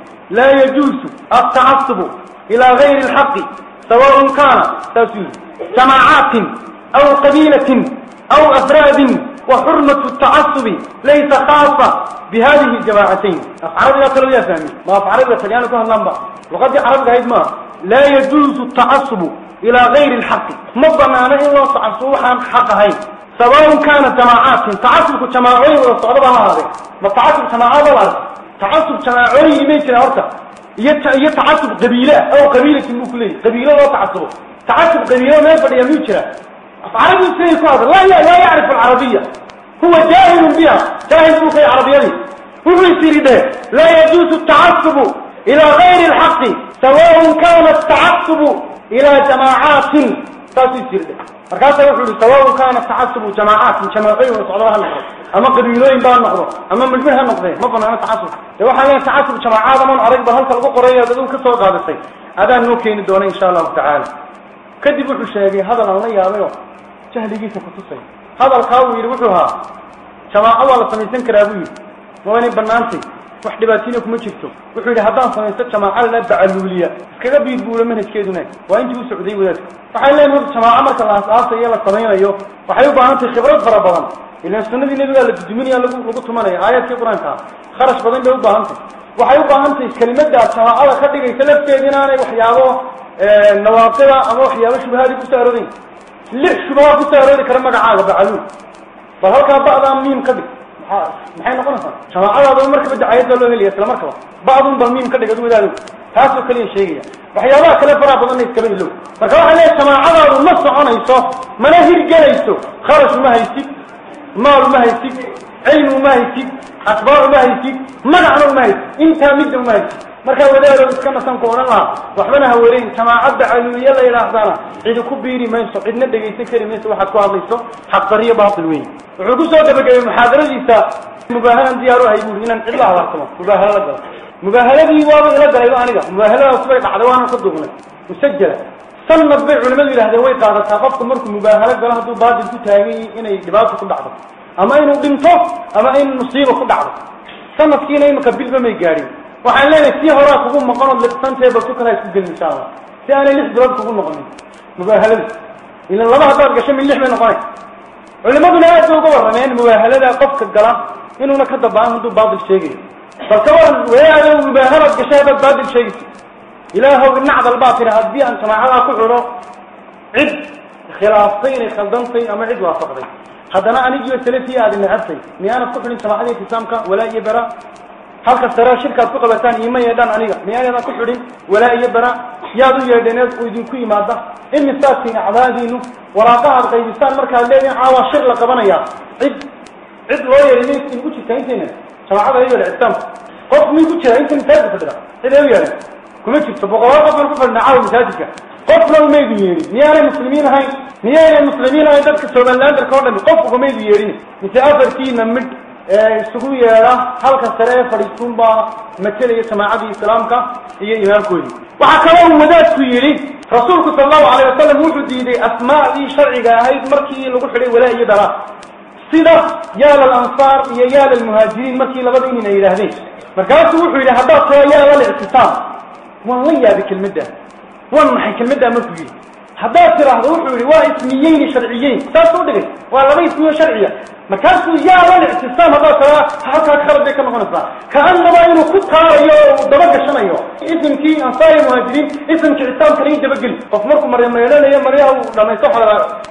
altacasubu ilaa gayri alxaqi sawaءn kana saasuu yidhi jamaacatin aw qabiilatin أو أفراد وحرمة التعصب ليس خاصة بهذه الجماعتين. أفعرب لا تلو يا فهمي ما أفعرب لا تليانا كوها اللمبا وقد عرب هيد لا يجوز التعصب إلى غير الحق. مضنا أنا إلا تعصبها حق سواء كانت جماعات تعصب جماعين ولا هذا؟ ما تعصب جماعات تعصب جماعين يمين هرتا. يتعصب قبيلة أو قبيلة المكلية قبيلة لا تعصب تعصب قبيلة ما يفعل يمين عربي سيد كاظر لا لا يعرف العربية. هو جاهل بها. جاهل بها عربية هو يصير ده. لا يجوز التعصب إلى غير الحق سواء كان التعصب إلى جماعات تاسيسير ده مركز يقول سواء كان التعصب جماعات جماعين وصعدها النقض أما قبيلين بان النقض أما مجموعها النقضين ما بنا تعصب. لو حاليا تعصب جماعات من عرق بهل تلقوا قرية بدون كسوق هذا الشيء هذا نوكين الدونين إن شاء الله تعالى. كدب الشيء هذا الله يا uu yidhi wuxuu ahaa jamaaco waa la samaysan karaa buu yidhi waa inay banaantay wax dhibaatiina kuma jirto. Wuxuu yidhi haddaan samaysto jamaaco la bacaluuliya iskaga biid buula manhajkeeduna waa intii u socday wadaadka waxay leeyihiin horta jamaaco marka la aasaasayo la samaynayo waxay u baahan tahay khibrad fara badan. Ilaan sunnadii nebigaa la duduminaya lagu lagu tumanaya aayaadkii qur'aanka. Ah kharash badan bay u baahan tahay. Waxay u baahan tahay kelimadaas jamaacada ka dhigaysa lafteeda waxyaabo nawaaqida ama waxyaabo shubahaadii ku soo aroodayn lix shubaha ku soo aroori kara magacaaga bacaluul bal halkaa ba'daa miim ka dhig maxay noqonaysaa jamaacadaada markaba dacayadda loo helaya isla markaba. Ba'dun bal miim ka dhig adu wadaado taasoo kaliya sheegaya. Waxyaabaha kale faraha badanna iskaba ilow marka waxaa leeyahay jamaacadaadu ma soconayso mana hirgelayso. Kharash uma haysid maal uma haysid cilmi uma haysid atbaar uma haysid magacna uma haysid intaa midda uma haysid markaa wadaado iska nasanku odhan lahaa waxbana ha wareyn jamaacadda caluuliye la yidhaahdana cidi ku biiri mayso cidna dhegaysan kari mayso waxaad ku hadlayso xaqdariyo baatil weyn wuxuu ku soo gabagabay muxaadaradiisa mubaahalan diyaar u ahay buuri inaan cid la hadalsamo mubaahalo la galo mubaahaladii waaba ila galayba aniga mubaahaladaas bay dhacday waana ka duugnay musajala sanad bay culimadu yidhahdeen way qaadataa qofku markuu mubaahalo galo hadduu baatil ku taagan inay dhibaato ku dhacdo ama inuu dhinto ama in musiiba ku dhacdo sanadkiina imika bilba may gaadhin waxaan leenahay sii horaa kugu maqanood liqsantee balsu kala isku gelin insha allah si aanay lix bilood kugu noqonin mubaahaladu ilan laba haddaad gasho min lix bay noqonay culimaduna aad bay uga warrameen mubaahalada qofka gala inuuna ka dabaan hadduu baatil sheegayo balka waran weaado mubaahalaad gashay haddaad baatil sheegaysa ilaahow inacdal baa tiri haddii aan jamaacadaa ku xidho cid khilaaftay inay khaldantay ama cid waafaqday haddana anigiyo salafiya aad necabtay miyaanad ku xidhin jamaacada itisaamka walaa iyo bara halka sare shirkaad ku qabataan iima yeedhaan aniga. Miyaanadan ku xidhin walaa iyo bara. Yaad u yeedheeneed u idinku yimaada imisaadkiin acdaadiinu. Waraaqahaad qaybisaan markaad leedihin caawa shir la qabanaya cid cid loo yeedhay may igu jirtaa intayna jamaacada iyo ictisaamka qof may ku jira? Inta masaajidka fadhida cid ay u yeedhan kuma jirto. Boqolaal qof aan ku fadhinaa caawa masaajidka qofna umaydu yeedhin miyaanay muslimiin ahayn? Miyaanay muslimiin ahayn? Dadka somalilandarka o dhami qof ugamaydu yeedhin mise afartiina midh isugu yeedha halka sare ee fadhiistuun baa makelaya jamaacadii islaamka iyo imaamkoodii waxaa kaloo uu wadaadku yidhi rasuulku sala allahu alayh wasalam wuxuu diiday asmaacdii sharciga ahayd markii lagu xidhay walaa iyo dara sida yaalla alansaar iyo yaalla almuhaajiriin markii labada inin ay yidhaahdeen. Markaasuu wuxuu yidhi haddaad tao yaalla alictisaam waan la yaabay kelmadda waan maxay kelmaddaa markuu yidhi haddaad tiraahdo wuxuu yihi waa ismiyeyni sharciyeyn saas u dhigay. Waa laba ismiyo sharciya مكاسو يا والاعتصام هذا ترى حتى اخر ديك المغنفه كان ما بينه كنت قاري يو دبا غشنايو إذن كي أنصاري مهاجرين إذن كي اسلام كريم دبا قل افمركم مريم ميلان هي مريا ولما يصحر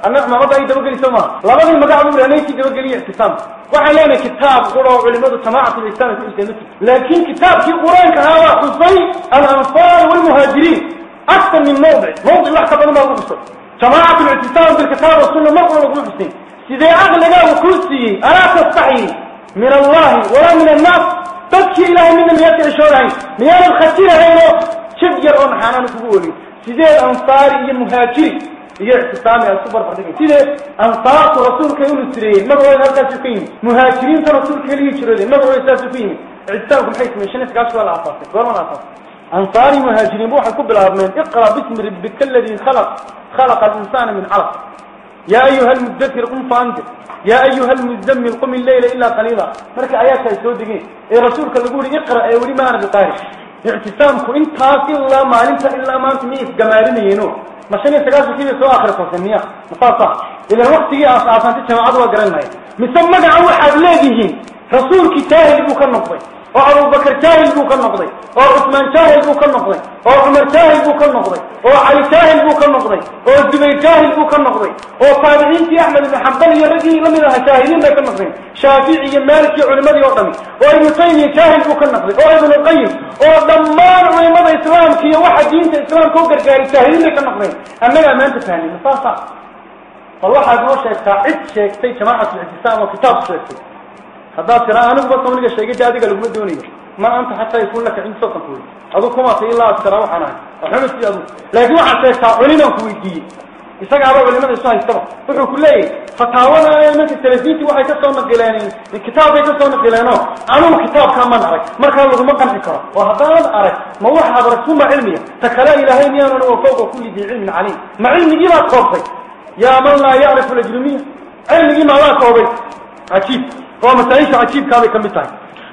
أنا ما بدا يدبا قل سما لبني ما قعدوا رنيت دبا قل اعتصام. وحلينا كتاب قرا علماء سماعة الإسلام في الاسلام لكن كتاب في قرآن كهذا خصي الأنصار والمهاجرين. أكثر من موضع. موضع لحظه أنا ما موضع جماعة الاعتصام بالكتاب والسنة ما قلنا سيدي أغلق وكرسي ألا تستحي؟ من الله ولا من الناس. تبكي إله من الميات الشورعين ميال الخسيرة هنا شجر أن حانا نقولي سيدي الأنصاري المهاجري هي اعتصامي السوبر فردين سيدي أنصار رسولك يقول السرين ما هو هذا سفين مهاجرين رسولك اللي يشردين ما هو هذا سفين اعتصامكم حيث من شنة قاشوا على أساسك ورمان أساسك أنصاري مهاجرين بوحا كبل أرمين. اقرأ باسم ربك الذي خلق. خلق الإنسان من علق. يا أيها المدثر قم فأنذر. يا أيها المزمل قم الليل إلا قليلا. مركا آيات يسودقين إيه رسولك اللي اقرأ يا ولي ما أنا بقاري اعتصامك انت إلا ما علمت إلا ما أنت ميك جمالين ينو. مشان يتقاس كيف سوى آخر الصنية مصاصة إلى الوقت يجي أصلا تجمع عضوة قرن هاي مسمى عوى حبلاقيهين رسول كتاهل بوكا النقضي وأبو بكر تاهل بوك المقضي وعثمان تاهل بوك المقضي وعمر تاهل بوك المقضي وعلي تاهل بوك المقضي والزبير تاهل بوك المقضي وطابعين في أحمد بن حنبل يرجي لم يرها تاهلين بك المقضي شافعي مالكي علماء يوطني وإبن قيمي تاهل بوك المقضي وإبن القيم. ودمار علمات إسلام كي واحد دين إسلام كوكر قال تاهلين بك المقضي أما لا ما أنت تاهلين فالله حاجة وشيكتا شيخ شيكتا جماعة الاجتساء وكتاب شيكتا haddaad tiraa aniguba samniga sheegay de adiga laguma doonayo. Ma anta xataa yakun laka cindi sokan kuwi adu kumaata ilaa ad tiraa waxaan ahay. Waxba si adu laakiin waxaad sheegtaa culimaan ku weydiiyey. Isagaaba culimada isu haystaba wuxuu ku leeyahy fataawada imanka telefiinti waxay ka soo naqileen kitaab bay ka soo naqileeno arag. Markaa laguma qanci karo. Oo haddaanan arag ma waxaad arag suma cilmiya. Ta kale ilaahay miyaanan wa fawqa kulli dii cilmin caliim. Ma cilmigii koobtay? Yaa man laa yacrifu lajrumiya cilmigii maadaa koobay? Cajiib oo masaaisha cajiibkaabay ka mid tahay.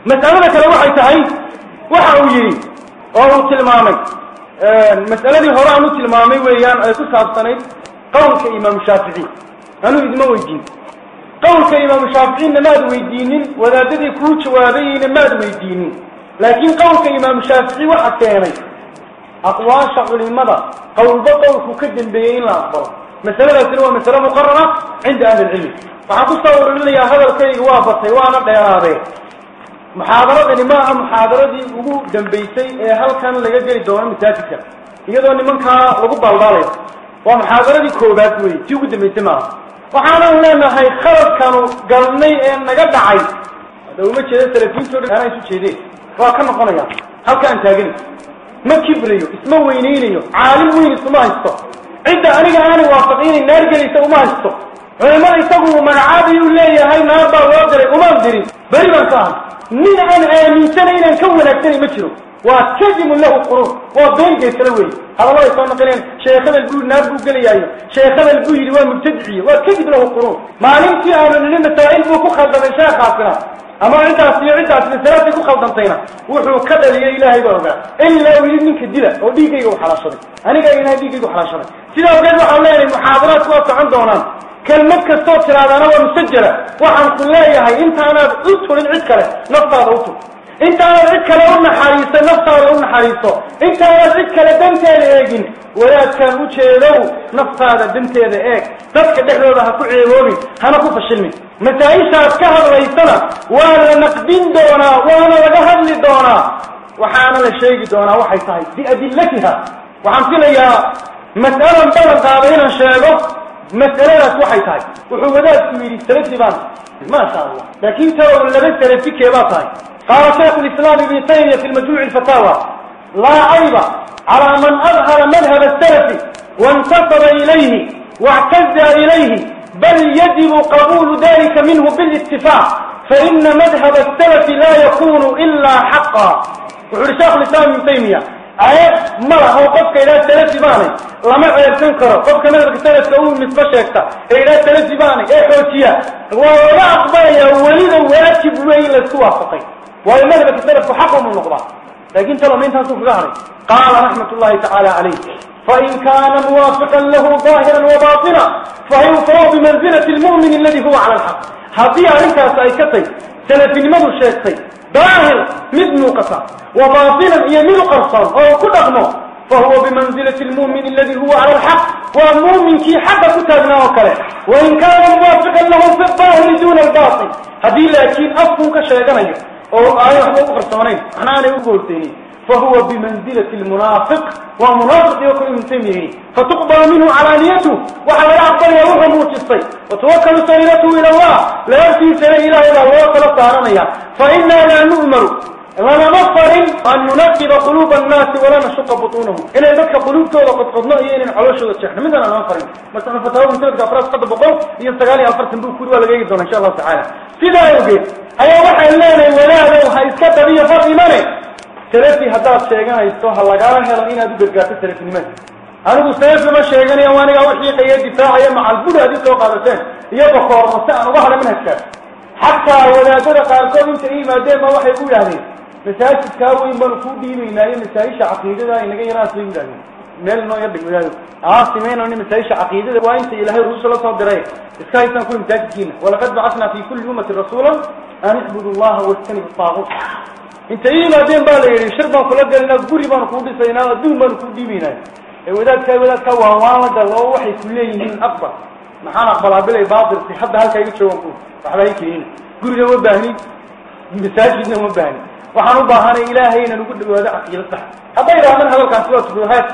Mas'alada kale waxay tahay waxa uu yidhi oo uu tilmaamay mas'aladii hore aan u tilmaamay weeyaan ay ku saabsanayd qowlka imaamu shaafici. Anuu idima weydiin. Qowlka imaamu shaaficina maad weydiinin wadaadadii kuu jawaabayeyna maad weydiinin. Laakiin qowlka imaamu shaafici waxa keenay aqwaasha culimada qowlba qowlku ka dambeeyey in la aqbalo masaladaasina waa masale muqarara cinda ahli lcilmi waxaan ku soo ururinayaa hadalkayga waa batay waana dheeraadee. Muxaadaradani maaha muxaadaradii ugu dambaysay ee halkan laga geli doono masaajidka. Iyadoo nimankaa lagu baalbaalayo waa muxaadaradii koobaad wey tii ugu dambaysay maaha waxaanan leenahay khaladkanu galnay ee naga dhacay. Uma jeeda salafiinto dhan anaa isu jeedeen waa ka noqonaya halkaan taagani. Ma kibrayo isma weyneynayo caalim weyn isuma haysto cidda aniga aanay waafaqiinay naar gelaysa uma haysto. Culimada isagu magacaabiyuu leeyahay naar baa loo diray umaan dirin. Beri baan ka ahay. Nin aan aaminsanay inaan ka wanaagsanay ma jiro. Waa kadimun lahu quruun waa been geysala wey hadallo ay soo naqineen sheekh hebel buu naar buu gelayaayo. Sheekh hebel buu yidhi waa mubtadiciyo waa kadib lahu quruun. Maalintii aanu nini masaa'il buu ku khaldamay sheekhaasina ama intaas iyo ciddaas masalaadkay ku khaldantayna wuxuu ka dhaliyay ilaahay baa ogaa ilaa yidhi ninka dila oo dhiiggayga u xalaashaday. Aniga ilahay dhiiggayga u xalaashaday. Sidaa ogeed waxaan leenahay muxaadaraadku waa socon doonaan. Kelmad kastoo tiraadaana waa musajala waxaan ku leeyahay intaanaad u turin cid kale naftaada u tur intaanaad cid kale u naxariiso naftaada u naxariiso. Intaanaad cid kale danteeda eegin وياك كان وجهي لو نفط هذا بنتي هذا إيك. تبقى دخلوا ده كل عيوبي. أنا كوفا شلمي متى إيش أتكهر ويتنا ولا نقبين دونا. ولا لجهل دونا وحنا لشيء دونا. وحي صاحي دي أدلتها. وحنقول يا مسألة بلا قابلين شابه مسألة وحي صاحي وحوذات تميلي ثلاثة بان ما شاء الله. لكن ترى اللي بس ثلاثة كيبات هاي قال شيخ الإسلام ابن تيمية في المجموع الفتاوى. Laa cayba calaa man adhara madhab asalafi waintasaba ilayhi واعتز إليه بل يجب قبول ذلك منه بالاتفاق فإن مذهب السلف لا يكون إلا حقا. وحول الإسلام ابن تيمية عيب مرة هو قفك إلى السلف باني لما عيب تنكره. قفك مذهب السلف كأول نسبة شيكتا إلى السلف باني إيه حوتيا ولا أقبل يا وليد بوين لسوا فقي وهي مذهب السلف حقهم النقضة. لكن ترى من تنصف ظهري؟ قال رحمة الله تعالى عليه فإن كان موافقا له ظاهرا وباطنا فهو فهو بمنزلة المؤمن الذي هو على الحق. هذه سأيكتي سلف المدو الشيخي ظاهر مثل قصة وباطنا يمين قرصان أو كل أغنى فهو بمنزلة المؤمن الذي هو على الحق والمؤمن كي حق كتابنا وكله وإن كان موافقا له في الظاهر دون الباطن. هذه لكن أفهم كشيئا أو آية حقوق قرصانين إحنا أنا أقول تاني. فهو بمنزلة المنافق ومنافق يكون من تيميه فتقبل منه علانيته وعلى أفضل يروح موجستي وتوكل سريرته إلى الله. لا يرسي سنة إله إلا الله وكل طهرانيا فإنا لا نؤمر. لنا مفر أن ينقذ قلوب الناس ولا نشق بطونهم. إلا يبكى قلوبته وقد قضناه إيهن العلوش والتشحن ماذا أنا مفر مثلا فتاوهم تلك أفراس قد بقوا ينستقالي أفر سندوه كله ولا جيد إن شاء الله تعالى. سيدا يوجد. أي وحي لا ولا لو هايسكت بي فرق إيماني ثلاثي هدات شيئان هايستوها الله قال أنه لغينا دو برقاتي ثلاثي إيماني أنا بستيف ما شيئان يواني أوحي قيادي دفاعي مع البدا دي توقعاتين يبقى ورمسان وحلى منها الشاب حتى ولا درق أركب انت إيما ديما وحي قول عليه يعني. مساج كاوي مرفودي من هاي مساج عقيدة ده إنك يرى سليم ده ميل نو يبدي مجاز آه سمين أني مساج عقيدة ده وين سيله رسول الله صلى الله عليه وسلم إسكاي سنقول مساج دين ولقد بعثنا في كل يوم الرسول أن يقبض الله واستنب الطاغوت. أنت إيه ما دين بالي يعني شرب ما فلقد لنا جوري مرفودي سينا دون مرفودي من هاي وذاك وذاك وهوان ده روح سليم من أكبر. نحن أقبل عبلي باطل في حد هالكي يتشوفون رح بهيك جوري هو بهني masaajidna ma baahnin. Waxaan u baahanay ilaahay inaan ugu dhawaado caqiida sax. Hadday idhahdaan hadalkaasi waa tuduhaad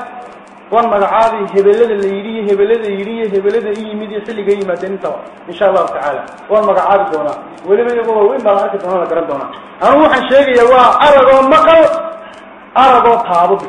wan magacaadii hebelada la yidhi iyo hebelada yidhi iyo hebelada i yimid iyo xilliga yimaadeen intaba insha allahu tacaala. Waan magacaabi doonaa. Weliba iyagoo waaweyn baa la arki doona la garan doonaa. Anugu waxaan sheegayaa waa aragoo maqal aragoo taabudi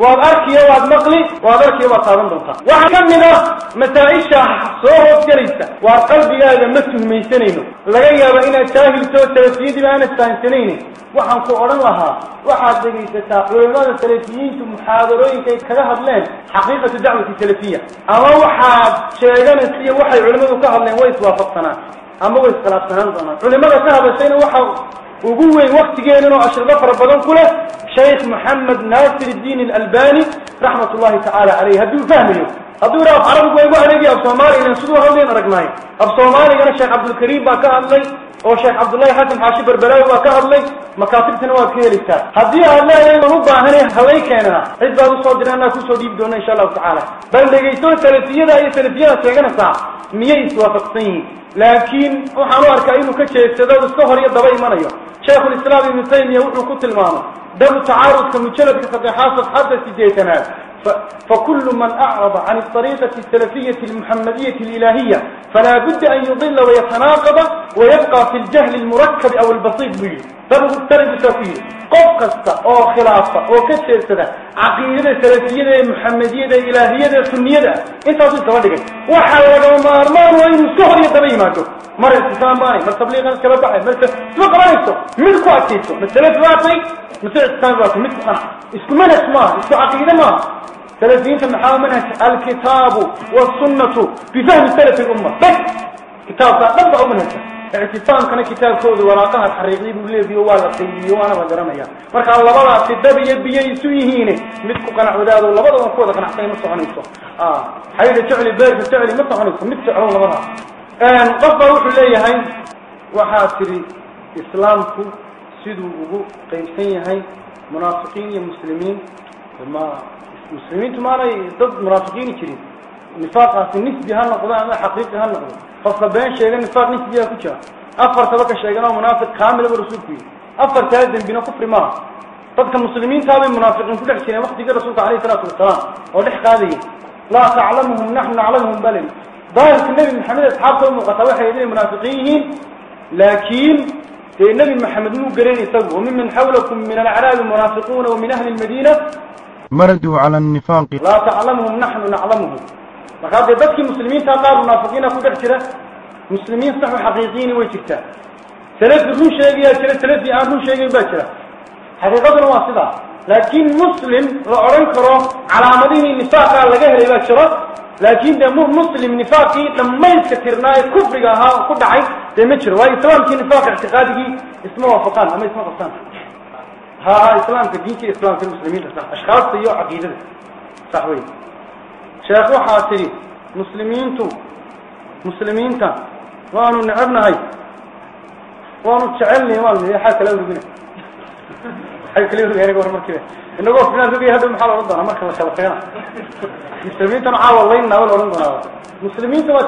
وأركي وعد مقلي وأركي وصارن دلتا وحكمنا متعيشة صوره جريسة وقلب جاهد مسه ميسنينه لغاية بإن الشاهد سوت تلسيد بأن السانسنينه وحن قرن لها. وحاد دقيسة ولماذا السلفيين تمحاضرون كي كذهب لين. حقيقة دعوة السلفية أما وحاد شايدان السلية وحي علمه كهب لين. ويس وافقتنا أما ويس خلافتنا علمه كهب السلفين وحاد oo ashrido fara badan ku leh shaykh moxamed naasir iddiin alalbani raxmat ullahi tacaala caleyh hadduu fahmayo hadduu idhaha af carabigu waa igu adeegaya af soomaaliya siduu hadlayn aragnaay af soomaaligana sheekh cabdulkariim baa ka hadlay oo sheekh cabdullahi xasan xaashi berberaawi waa ka hadlay makaatibtana waad ka helaysaa haddii aad leedahay waan u baahanay halay keenana cid baad usoo dirna anaa kusoo dhiibi doona insha allahu tacaala bal dhegayso salafiyada iyo salafiyada sheeganaysaa miyay iswaafaqsan yihiin لكن وحنو أركا إنو كتشي يستدادو السهر يدبا إيمانيو شيخ الإسلام بن تيمية وحنو كتل مانا دابو تعارض كمجلب كفضي حاصل حتى سيديتنا ف... فكل من أعرض عن الطريقة السلفية المحمدية الإلهية فلا بد أن يضل ويتناقض ويبقى في الجهل المركب أو البسيط بيه دابو التربسة فيه قفقصة أو خلافة أو كتشي يستدادو عقيدة سلفية محمدية إلهية سنية. إنت أصلت تبادئك وحالك ومارمان وإن السهر يتبعي ماتو مر الاتسام باني مر تبليغ عن الكباب باحي مر تبقى رأيسو مر كو عكيسو مر ثلاث راطي مر تبقى راطي مر تبقى اسكو من اسمه اسكو عقيدة ما. ثلاثين تنحاو منها الكتاب والسنة بفهم الثلاث الأمة. بس كتاب لا تبقى منها اعتصام ارتفاعنا كتاب كود وراقها حريق لي بقولي فيه ولا تيجي وأنا بجرم يا مرك الله بلا تدب يبي يسويهيني متك قناع عداد ولا بلا من كود قناع تين مصح عن آه حيل تعل البرد تعل مصح عن يسوع متك الله بلا إن قصبة وش اللي هي وحاتري إسلامك سيدو أبو قيمتين هاي منافقين مسلمين ما مسلمين تمارا ضد منافقين كريم نفاقها في النسبة هالنقطة أنا حقيقة هالنقطة qofka been sheega nifaaq nisbiyaa ku jira? Afartaba ka sheegan oo munaafiq kaamilaba rasuulku yidhi. Afartaa dembina kufri maaha. Dadka muslimiintaabay munaafiqiin ku dhex jireen waktigii rasuulka alayhi salaatu wasalaam oo dhex qaadayay laa taclamuhum naxnu naclamuhum balen daahirka nebi maxamed asxaabta u muuqataa waxay inay munaafiqiin yihiin laakiin dee nebi maxamed muu garan isagu? Waminman xawlakum min alacraabi munaafiquuna wa min ahli lmadiina maraduu cala annifaaqi. Laa taclamuhum naxnu naclamuhum jira muslimiin saxu xaqiiqiini way jirtaa salafi run sheegayaa jira salafi aan run sheegayn baa jira xaqiiqaduna waa sidaa laakiin muslim la odhan karo calaamadihii nifaaqaa laga helay baa jiro laakin dee muslim nifaaqii dhamayska tirnaa ee kufriga ahaa ku dhacay dee ma jiro waayo islaamkii nifaaq ictiqaadigii isma waafaqaan ama isma qabtaan ha islaamka diinta islaamka muslimiinta sax ashkaasta iyo caqiidada sax wey شيخ حاتري مسلمين تو مسلمين تا وانو نعبنا هاي وانو تشعلني والله يا حاك لو بنا هاي كلمة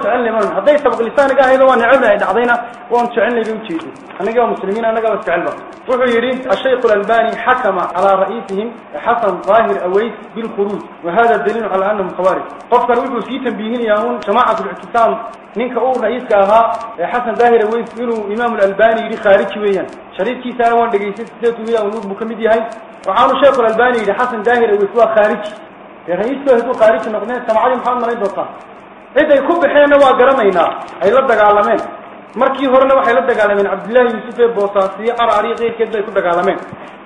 تعلن لمن هذي تبغى لسان قاعد هذا وأنا عبنا إذا عضينا وان تعلن لي بمشيدي أنا جاوا مسلمين أنا جاوا تعلن روحوا يريد الشيخ الألباني حكم على رئيسهم حسن ظاهر أويس بالخروج وهذا دليل على أنهم خوارج. قف تروجوا في تنبيه ليهون جماعة الاعتصام. نينك رئيس كها حسن ظاهر أويس منه إمام الألباني لخارج ويان shariifkiisaana waan dhegaystay sideetumiya nuur buu ka mid yahay? Waxaanu sheekh albani yidhi xasan daahir aways waa khaariji dee ra'iiska hadduu khaariji noqdeen samacadii maxaad marayn doontaa? Cid ay ku baxeenna waa garanaynaa ay la dagaalameen. Markii horena waxay la dagaalameen cabdillahi yuusuf ee boosaasiyo caraariyo keyrkeed bay ku dagaalameen.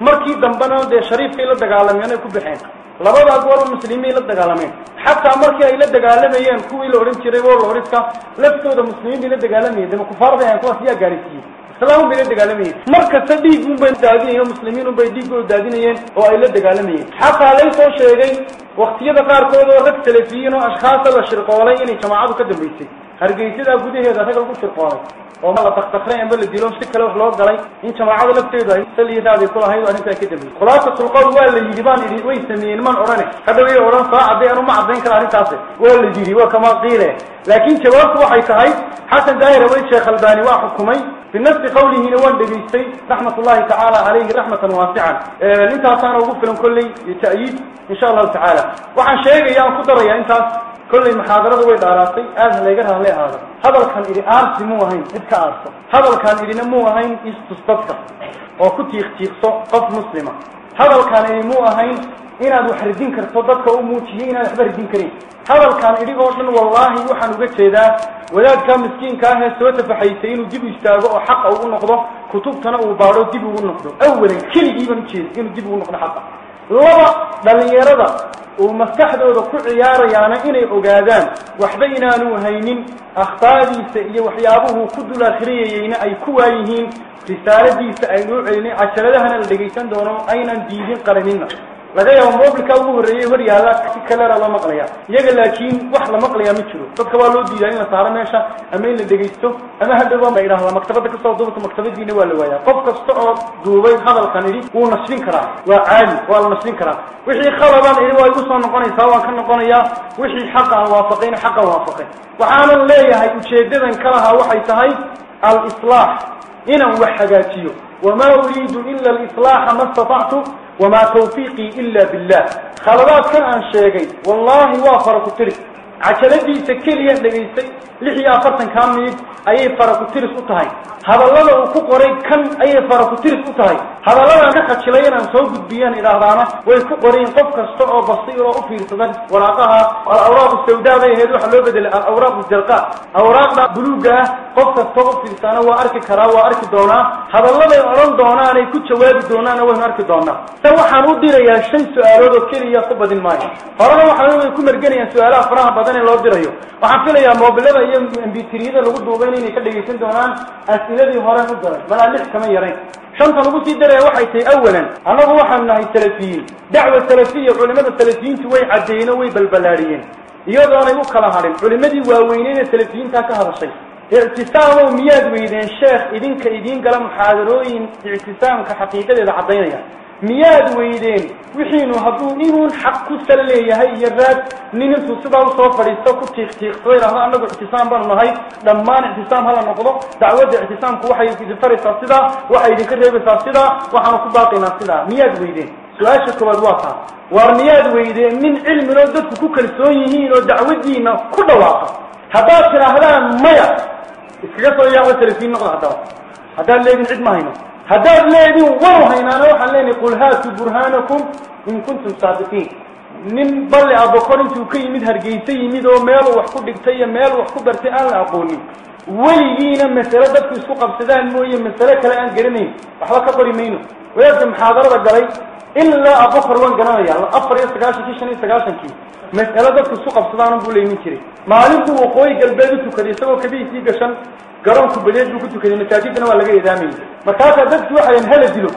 Markii dambena dee shariifkay la dagaalameen ay ku baxeen. Labadaa goor muslimiinay la dagaalameen. Xataa markii ay la dagaalamayeen kuwii la odhan jiray warloriska laftooda muslimiin bay la dagaalamayeen dema kufaar bay ahayn kuwaas yaa gaarisiiyey islaam bay la dagaalamayeen mar kasta dhiig un bay daadinayeen muslimiin un bay dhiiggooda daadinayeen oo ay la dagaalamayeen xataa lay soo sheegay waktiyada qaarkood oo rag salafiyiin oo ashkhaasa la shirqoolay inay jamaacadu ka dambaysay hargeysadaa gudaheeda rag lagu shirqoolay oo la taktakray amba la dilo si kale wax loo galay in jamaacada lafteedu ay saliyadaaday kulahayd oo arrintaa ka dambaysay khulaasatul qowl waa la yidhi baan idhi way sameeyeen man odhane hadha way odhan saa cadday anu ma caddayn kara arrintaasi waa la yidhi waa kama qiile laakiin jawaabtu waxay tahay xasan daahir awey sheekh albani waa xukumay في نفس قوله لوان دبيستي رحمة الله تعالى عليه رحمة واسعة. آه، انت هتانا وقف لهم كلي إن شاء الله تعالى. وعن شيئا يا قدر يا انت كل محاضرة ويد عراسي اذن آه، ليقرها لي هذا هذا كان إلى ارسي موهين إذك ارسو هذا كان إلى نموهين استصدق وكتي اختيقصو قف مسلمة. Inaad wax ridin karto dadka u muujiyay inaad waxba ridin karin hadalkaan idhi oo dhan wallaahi waxaan uga jeedaa wadaadkaa miskiinka ahee soo tafaxaysay inuu dib u istaago oo xaqa ugu noqdo kutubtana uu baadho dib ugu noqdo awalan keligii baan ujeeda inuu dib ugu noqdo xaqa laba dhalinyarada uu maskaxdooda ku ciyaarayaana inay ogaadaan waxba inaanu haynin akhtaadiisa iyo waxyaabuhuu ku dul akhriyayeyna ay ku waayihiin risaaladiisa aynuu celinay cajaladahana la dhegaysan doono aynan diidin qaranina laga yaabo mobilka ugu horreeyey hor yaalla si kalera loo maqlaya iyaga laakiin wax la maqlayaa ma jiro dadka waa loo diidaa in la saaro meesha ama in la dhegaysto ama hadhowa la idhahda maktabada kasoo duubta maktabadiina waa la waayaa qof kasta oo duubay hadalkan idhi wuu nasrin karaa waa caadi waa la nasrin karaa wixii khaladan idhi waa igu soo noqonaysaa waan ka noqonayaa wixii xaqa aan waafaqayna xaqan waafaqay waxaanan leeyahay ujeedadan ka lahaa waxay tahay alislaax inaan wax hagaajiyo wamaa uriidu ila alislaaxa ma istatactu وما توفيقي إلا بالله. خلاص كان عن شيء والله وافرك ترك عجلتي سكليا دغيساي لخيا فرتن كاميد أي فرق تيرس أو تahay هبلده أو كو أي فرق تيرس أو تahay هبلده ان خجلين ان سو غوبيان إلى هدانا وي كو قريين قف كاستو أو بسيره أو فيرتدان ولاقها الأوراق السوداء ما هي دوخ لو بدل أوراق الزرقاء اوراق بلوغا قف كاستو أو فيرتانا وا اركي كرا وا اركي دونا هبلده اولن دونا ان اي كو جواب دونا ان وين اركي دونا. تو وحانو ديريا شن سؤالو كليا سبدين ماي. فرنا وحانو كو مرغنيا فرنا ee loo dirayo. Waxaan filayaa moobilada iyo mbitriyada lagu duubayn inay ka dhegaysan doonaan asiladii horen u diray malaa lix kama yarayn shanta lagu sii daraya waxay tahay awalan. Annagu waxaanu nahay salafiyiin. Dacwa salafiya culimada salafiyiintu way caddeeyeen oo way balballaadhiyeen iyadoonay u kala hadhin culimadii waaweyneed ee salafiyiintaa ka hadashay. Ictisaamow miyaad weydeen sheekh idinka idiin gala muxaadarooyin ictisaamka xaqiiqadeeda caddaynaya miyaad weydeen? Wixiinu hadduu inuun xaq ku sal leeyahay iyo raad nin intuu sidaa u soo fadhiisto ku tiiqtiiqsado idhahdo annagu ictisaam baanu nahay. Dhammaan ictisaam hala noqdo. Dacwadda ictisaamku waxay idin faraysaa sidaa waxay idinka reebaysaa sidaa waxaanu ku baaqaynaa sidaa. Miyaad weydeen? Su'aasha koowaad waa taa. Waar miyaad weydeen? Nin cilmiloo dadku ku kalsoon yihiin oo dacwadiina ku dhawaaqa. Haddaad tidhaahdaan maya iskaga soo yaaqo salafiin noqda haddaba haddaad leedin cid ma hayno haddaad leedin waru haynaana waxaan leenahay qul haatuu burhaanakum in kuntum saadiqiin. Nin balli abokor intuu ka yimid hargeysa yimid oo meeluu wax ku dhigtay iyo meeluu wax ku bartay aan la aqoonin. Weligiina masale dadku isku qabsadaan mooye masale kale aan garanayn. Waxba ka qori mayno. Wadaadka muxaadarada galay ilaa abokor waan garanaya afar iyo sagaashankii shan iyo sagaashankii mas'alo dadku isku qabsadaan buu laymin jiray. Maalin buu waqooyi galbeed u tukaday isagoo kabihiisii gashan garoonku badeed buu ku tukaday masaajidana waa laga eedaamayay markaasaa dadki waxayan hala dilo.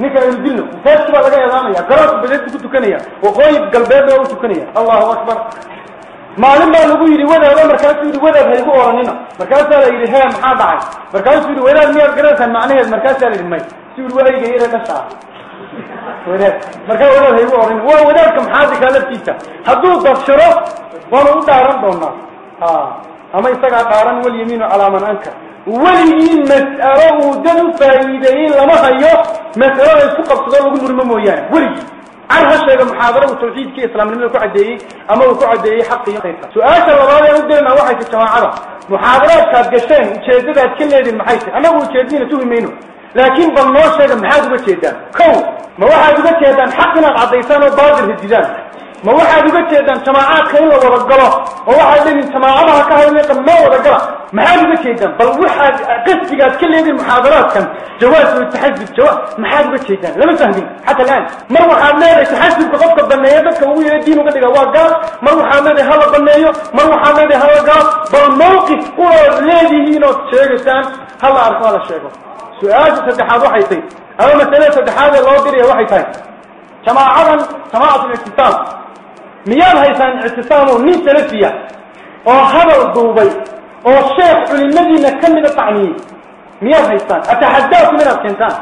Ninka aynu dilno masaajidki baa laga eedaamaya. Garoonku badeed buu ku tukanaya waqooyi galbeedna waa u tukanaya allahu akbar. Maalin baa lagu yidhi wadaado markaasuu yidhi wadaad haygu oranina markaasaa la yidhi hee maxaa dhacay? Markaasuu yidhi wadaad miyaad garanaysaan macnaheed? Markaasaa la yidhi may. Si yidhi waa eyga yare dhashaa wadaad markaa wadaad haygu oran waa wadaadka maxaadikaa laftiisa. Hadduu dabshiro waanu u dhaaran doonaa ama isagaa dhaaran walyamiinu calaa man ankar weligii mas'alo uu dad u faa'iideeyey lama hayo mas'alo la isku qabsado lagu murmo mooyaane. Weligii car ha sheega muxaadaradu tawxiidkii islaamnimada ku caddeeyey ama uu ku caddeeyey xaqi iyo khayrka su'aasha labaad ee u dirnaa waxay tahy jamaacada muxaadaraadkaad gasheen ujeeddadaad ka leediin maxay tahy annagu ujeedadiina tuhi mayno. Laakiin bal noo sheega maxaad uga jeedaan. Kow ma waxaad uga jeedaan xaq inaad caddaysaan oo baatil rididaan ma waxaad uga jeedaan jamaacaadka in la wada galo oo waxaad leediin jamaacadaha ka hadlaya dhammaan wada gala maxaad uga jeedaan? Bal waxaad qasdigaad ka leediin muxaadaraadkan. Jawaaz iyo taxasub jawaaz maxaad uga jeedaan? Lama fahmin. Xata alaan. Mar waxaad leedahay taxasubka qofka baneeya dadka ugu yara diin uga dhiga waa gaal. Mar waxaad leedahay hala baneeyo. Mar waxaad leedahay hala galo bal mawqif unaad leedihiin ood sheegaysaan hala arko hala sheego. Su'aasha saddexaad waxay tahy ama masalada saddexaad ee loo diraya waxay tahay. Jamaacadan jamaacat lictisaam miyaad haysaan ictisaamu nin salafiya oo hadal duubay oo sheekh culimadiina ka mida tacniyey miyaad haystaan? Ataxadaakum inaad keentaan?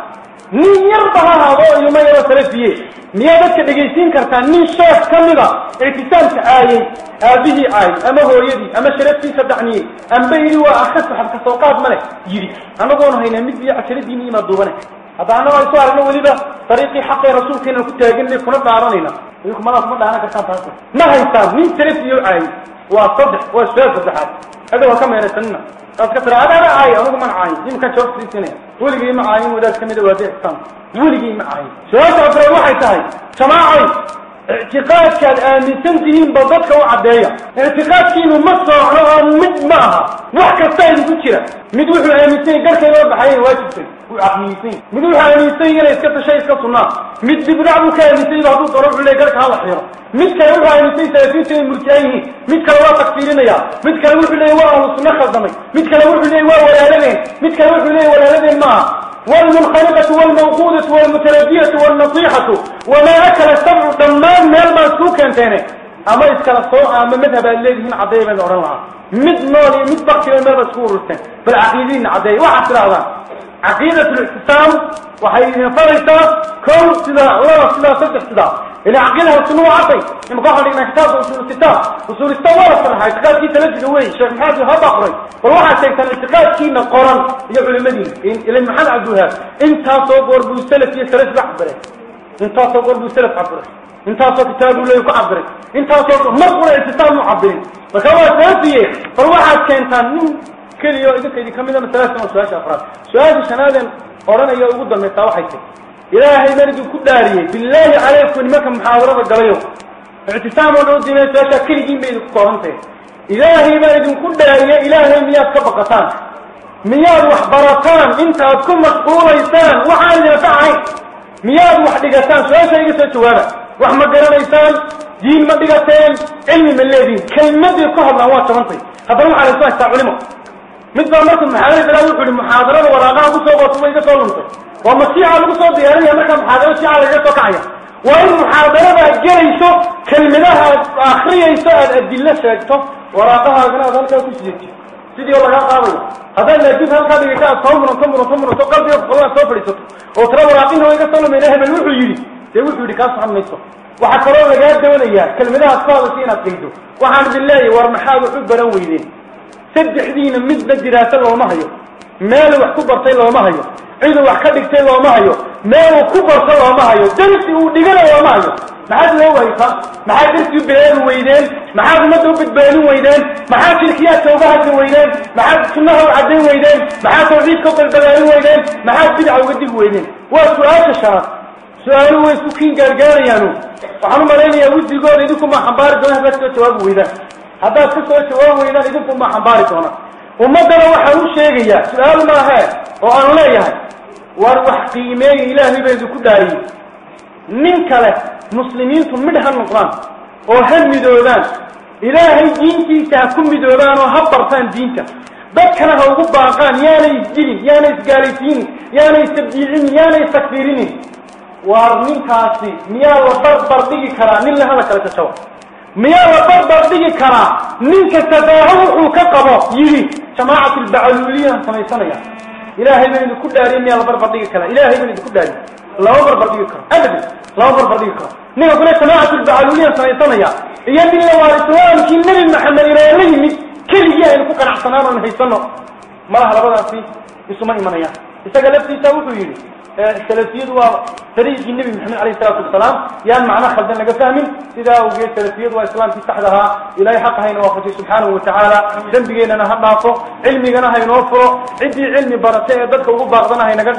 Nin yarba ha ahaado oo ilmo yaroo salafiye miyaad dadka dhegaysiin kartaan nin sheekh ka mida ictisaamka caayey aabihii caayey ama hooyadii ama sharaftiisa dacniyey amba yidhi waa akas waxad ka soo qaad ma leh. Yidhi annagoonu haynaa mid iyo casharadiini imaad duubane هذا هو يسوى عنه وذيبه طريقي حق رسول كنا كتاجين لي كنا بعرانينا يقول ما نسمع دعانا كتان تاسو ما هي هيسان من ثلاث يو عاي واصدح واسوي صدح هذا هو كم يعني يرسلنا بس هذا أنا عاي. أنا كمان عاي. يمكن كان شوف ثلاث سنين يقول لي ما عاي وده كم يدوه ده كم يقول لي ما عاي. شو هذا؟ أفرع واحد تاي شو ما عاي؟ اعتقاد كان من سنتين بضبطك وعبدية اعتقاد كان مصر على مجمعها وحكا الثاني بكرة مدوح الامسين قرسي الوضع حيين واجب سنين wuu caqliyeysan mid wuxuu aaminsan inay iska tashay iska sunnaa mid dibdhac buu ka aaminsanyba hadduu doro wuxuu leey garka hala xiiro mid kale wuxuu aaminsany salafiintu inay murjian yihiin mid kale waa takfiirinaya mid kale wuxuu leeyay waa ahlu sunno khaldamay mid kale wuxuu leeyay waa walaaladeen mid kale wuxuu leeyay walaaladeen maaha والمنخنقة والموقودة والمتردية والنصيحة وما أكل السبع دمان ميل ما سوكن تاني أما إسكال الصوء أما مذهب الليل من عضيه من أورانها مد نولي مد بقي من ميل بسكور السن بالعقيدين عضيه واحد هذا عقيدة الاعتصام وحي فريسة كون سدا الله سدا صدق سدا إلى عقيدة السنوة عطي لما قاحوا لنا كتاب وصول الستاب وصول الستاب صراحة اعتقاد كي تلجد هوي الشيخ محمد هذا أخري والواحد سيكتن اعتقاد كينا قرن يقول المدينة. إلى محمد عبدوها انت صور بو سلف يسلف بحبره. انت أصلا قلب السلف عبرك انت أصلا كتاب الله يكون عبرك انت أصلا ما قلع الكتاب معبرين فكما تنسيه فالواحد كان نو كل يوم اذا كيدي كم من ثلاثة أو ثلاثة افراد سلاشة شنادا قرانا ايو قد من التواحيك الهي مرد كداري بالله عليكم انما كان محاضرة اعتصام اعتسام ونودي من سلاشة كل جيم بيد قرانته الهي مرد كداري الهي مياد كبقتان مياد وحبرتان انت اتكون مشغولة يسان وحالي نتاعي miyaad wax dhigataan? Su'aasha iga soo jawaaba. Wax ma garanaysaan? Diin ma dhigateen? Cilmi ma leediin? Kelmadii ku hadlaan waa jabantay haddana waxaa laysu haystaa culimo. Mid baa markuu muxaadara galaa wuxu uhi muxaadarada waraaqaha ku soo qoto way iga soo luntay waa ma siica lagu soo diyaarinaya markaa muxaadaro siica lagaga soo kacaya. Waa in muxaadaradaad gelayso kelmadaha aad akriyayso aad adilo sheegto waraaqahaagana aad halkaa ku sideeto sidii oo lagaa qaadayo haddaad laakiin halkaa dhigata aad soo muranto muranto muranto qalbiga kuqabaan soo fadhiisato oo tira waraaqina waa iga soo lumayna hebel wuxuu yidhi dee wuxuu yidhi kaa socon mayso waxaa kaloo lagaa doonayaa kelmadahaad ku hadasha inaad qaydo waxaan idin leeyahay war maxaad wax u baran weydeen saddexdiina midba diraaso looma hayo meelu wax ku bartay looma hayo hayo darsi uu dhigana looma hayo maxaad loo waysaa maxaad darsi u bilaadi weydeen maxaad ummadda u badbaadin weydeen maxaad shirkiyaadka uga hadli weydeen maxaad sunnaha u caddayn weydeen maxaad tawxiidka u balbalaalin weydeen maxaad bidca uga digi weydeen waa su-aasha shanaad su-aaluhu way isku kiin gaargaarayaanu waxaan u malaynayaa wujdigooda idinku maa xambaari doona haddaad kasoo jawaabi weydaan haddaad ka soo jawaabi weydaan idinku maa xambaari doona ummaddana waxaan u sheegayaa su'aal maahe oo aan leeyahay. War wax qiimeeya ilaahay baa idinku dhaariyey nin kale muslimiintu midh ha noqdaan oo ha midoobaan. Ilaahay diintiisa ha ku midoobaan oo ha bartaan diinta. Dadkana ha ugu baaqaan yaanay isdilin yaanay isgaalaysiinin yaanay istabdiicinin yaanay istakfiirinin. Waar ninkaasi miyaa la barbar dhigi karaa? Nin lahada kale jajawa miyaa la barbar dhigi karaa? Ninka tafaaho wuxuu ka qabo yidhi jamaacatu lbacaluuliyahan samaysanaya. Ilaahay baan idinku dhaariye miyaa la barbar dhigi karaa? Ilaahay baan idinku dhaariye. Lama barbar dhigi karo abadan lama barbar dhigi karo ninka kule jamaacatu lbacaluuliyahan samaysanaya. Iyo nin la waarisawaamkii nebi maxamed inoola yimid keligii aynu ku qanacsanaan oon haysano. Malaha labadaasi isuma imanayaan isaga laftiisa wuxuu yidhi salafiyadu waa dariiqii nebi maxamed alayh isalaatu wasalaam yaan macno khaldan laga fahmin sidaa awgeed salafiyadu waa islaamkii saxda ahaa ilaahay xaqa hayna waafajiy subxaanahu watacaala dembigeennana ha dhaafo cilmigana haynoo furo ciddii cilmi barata ee dadka ugu baaqdana haynaga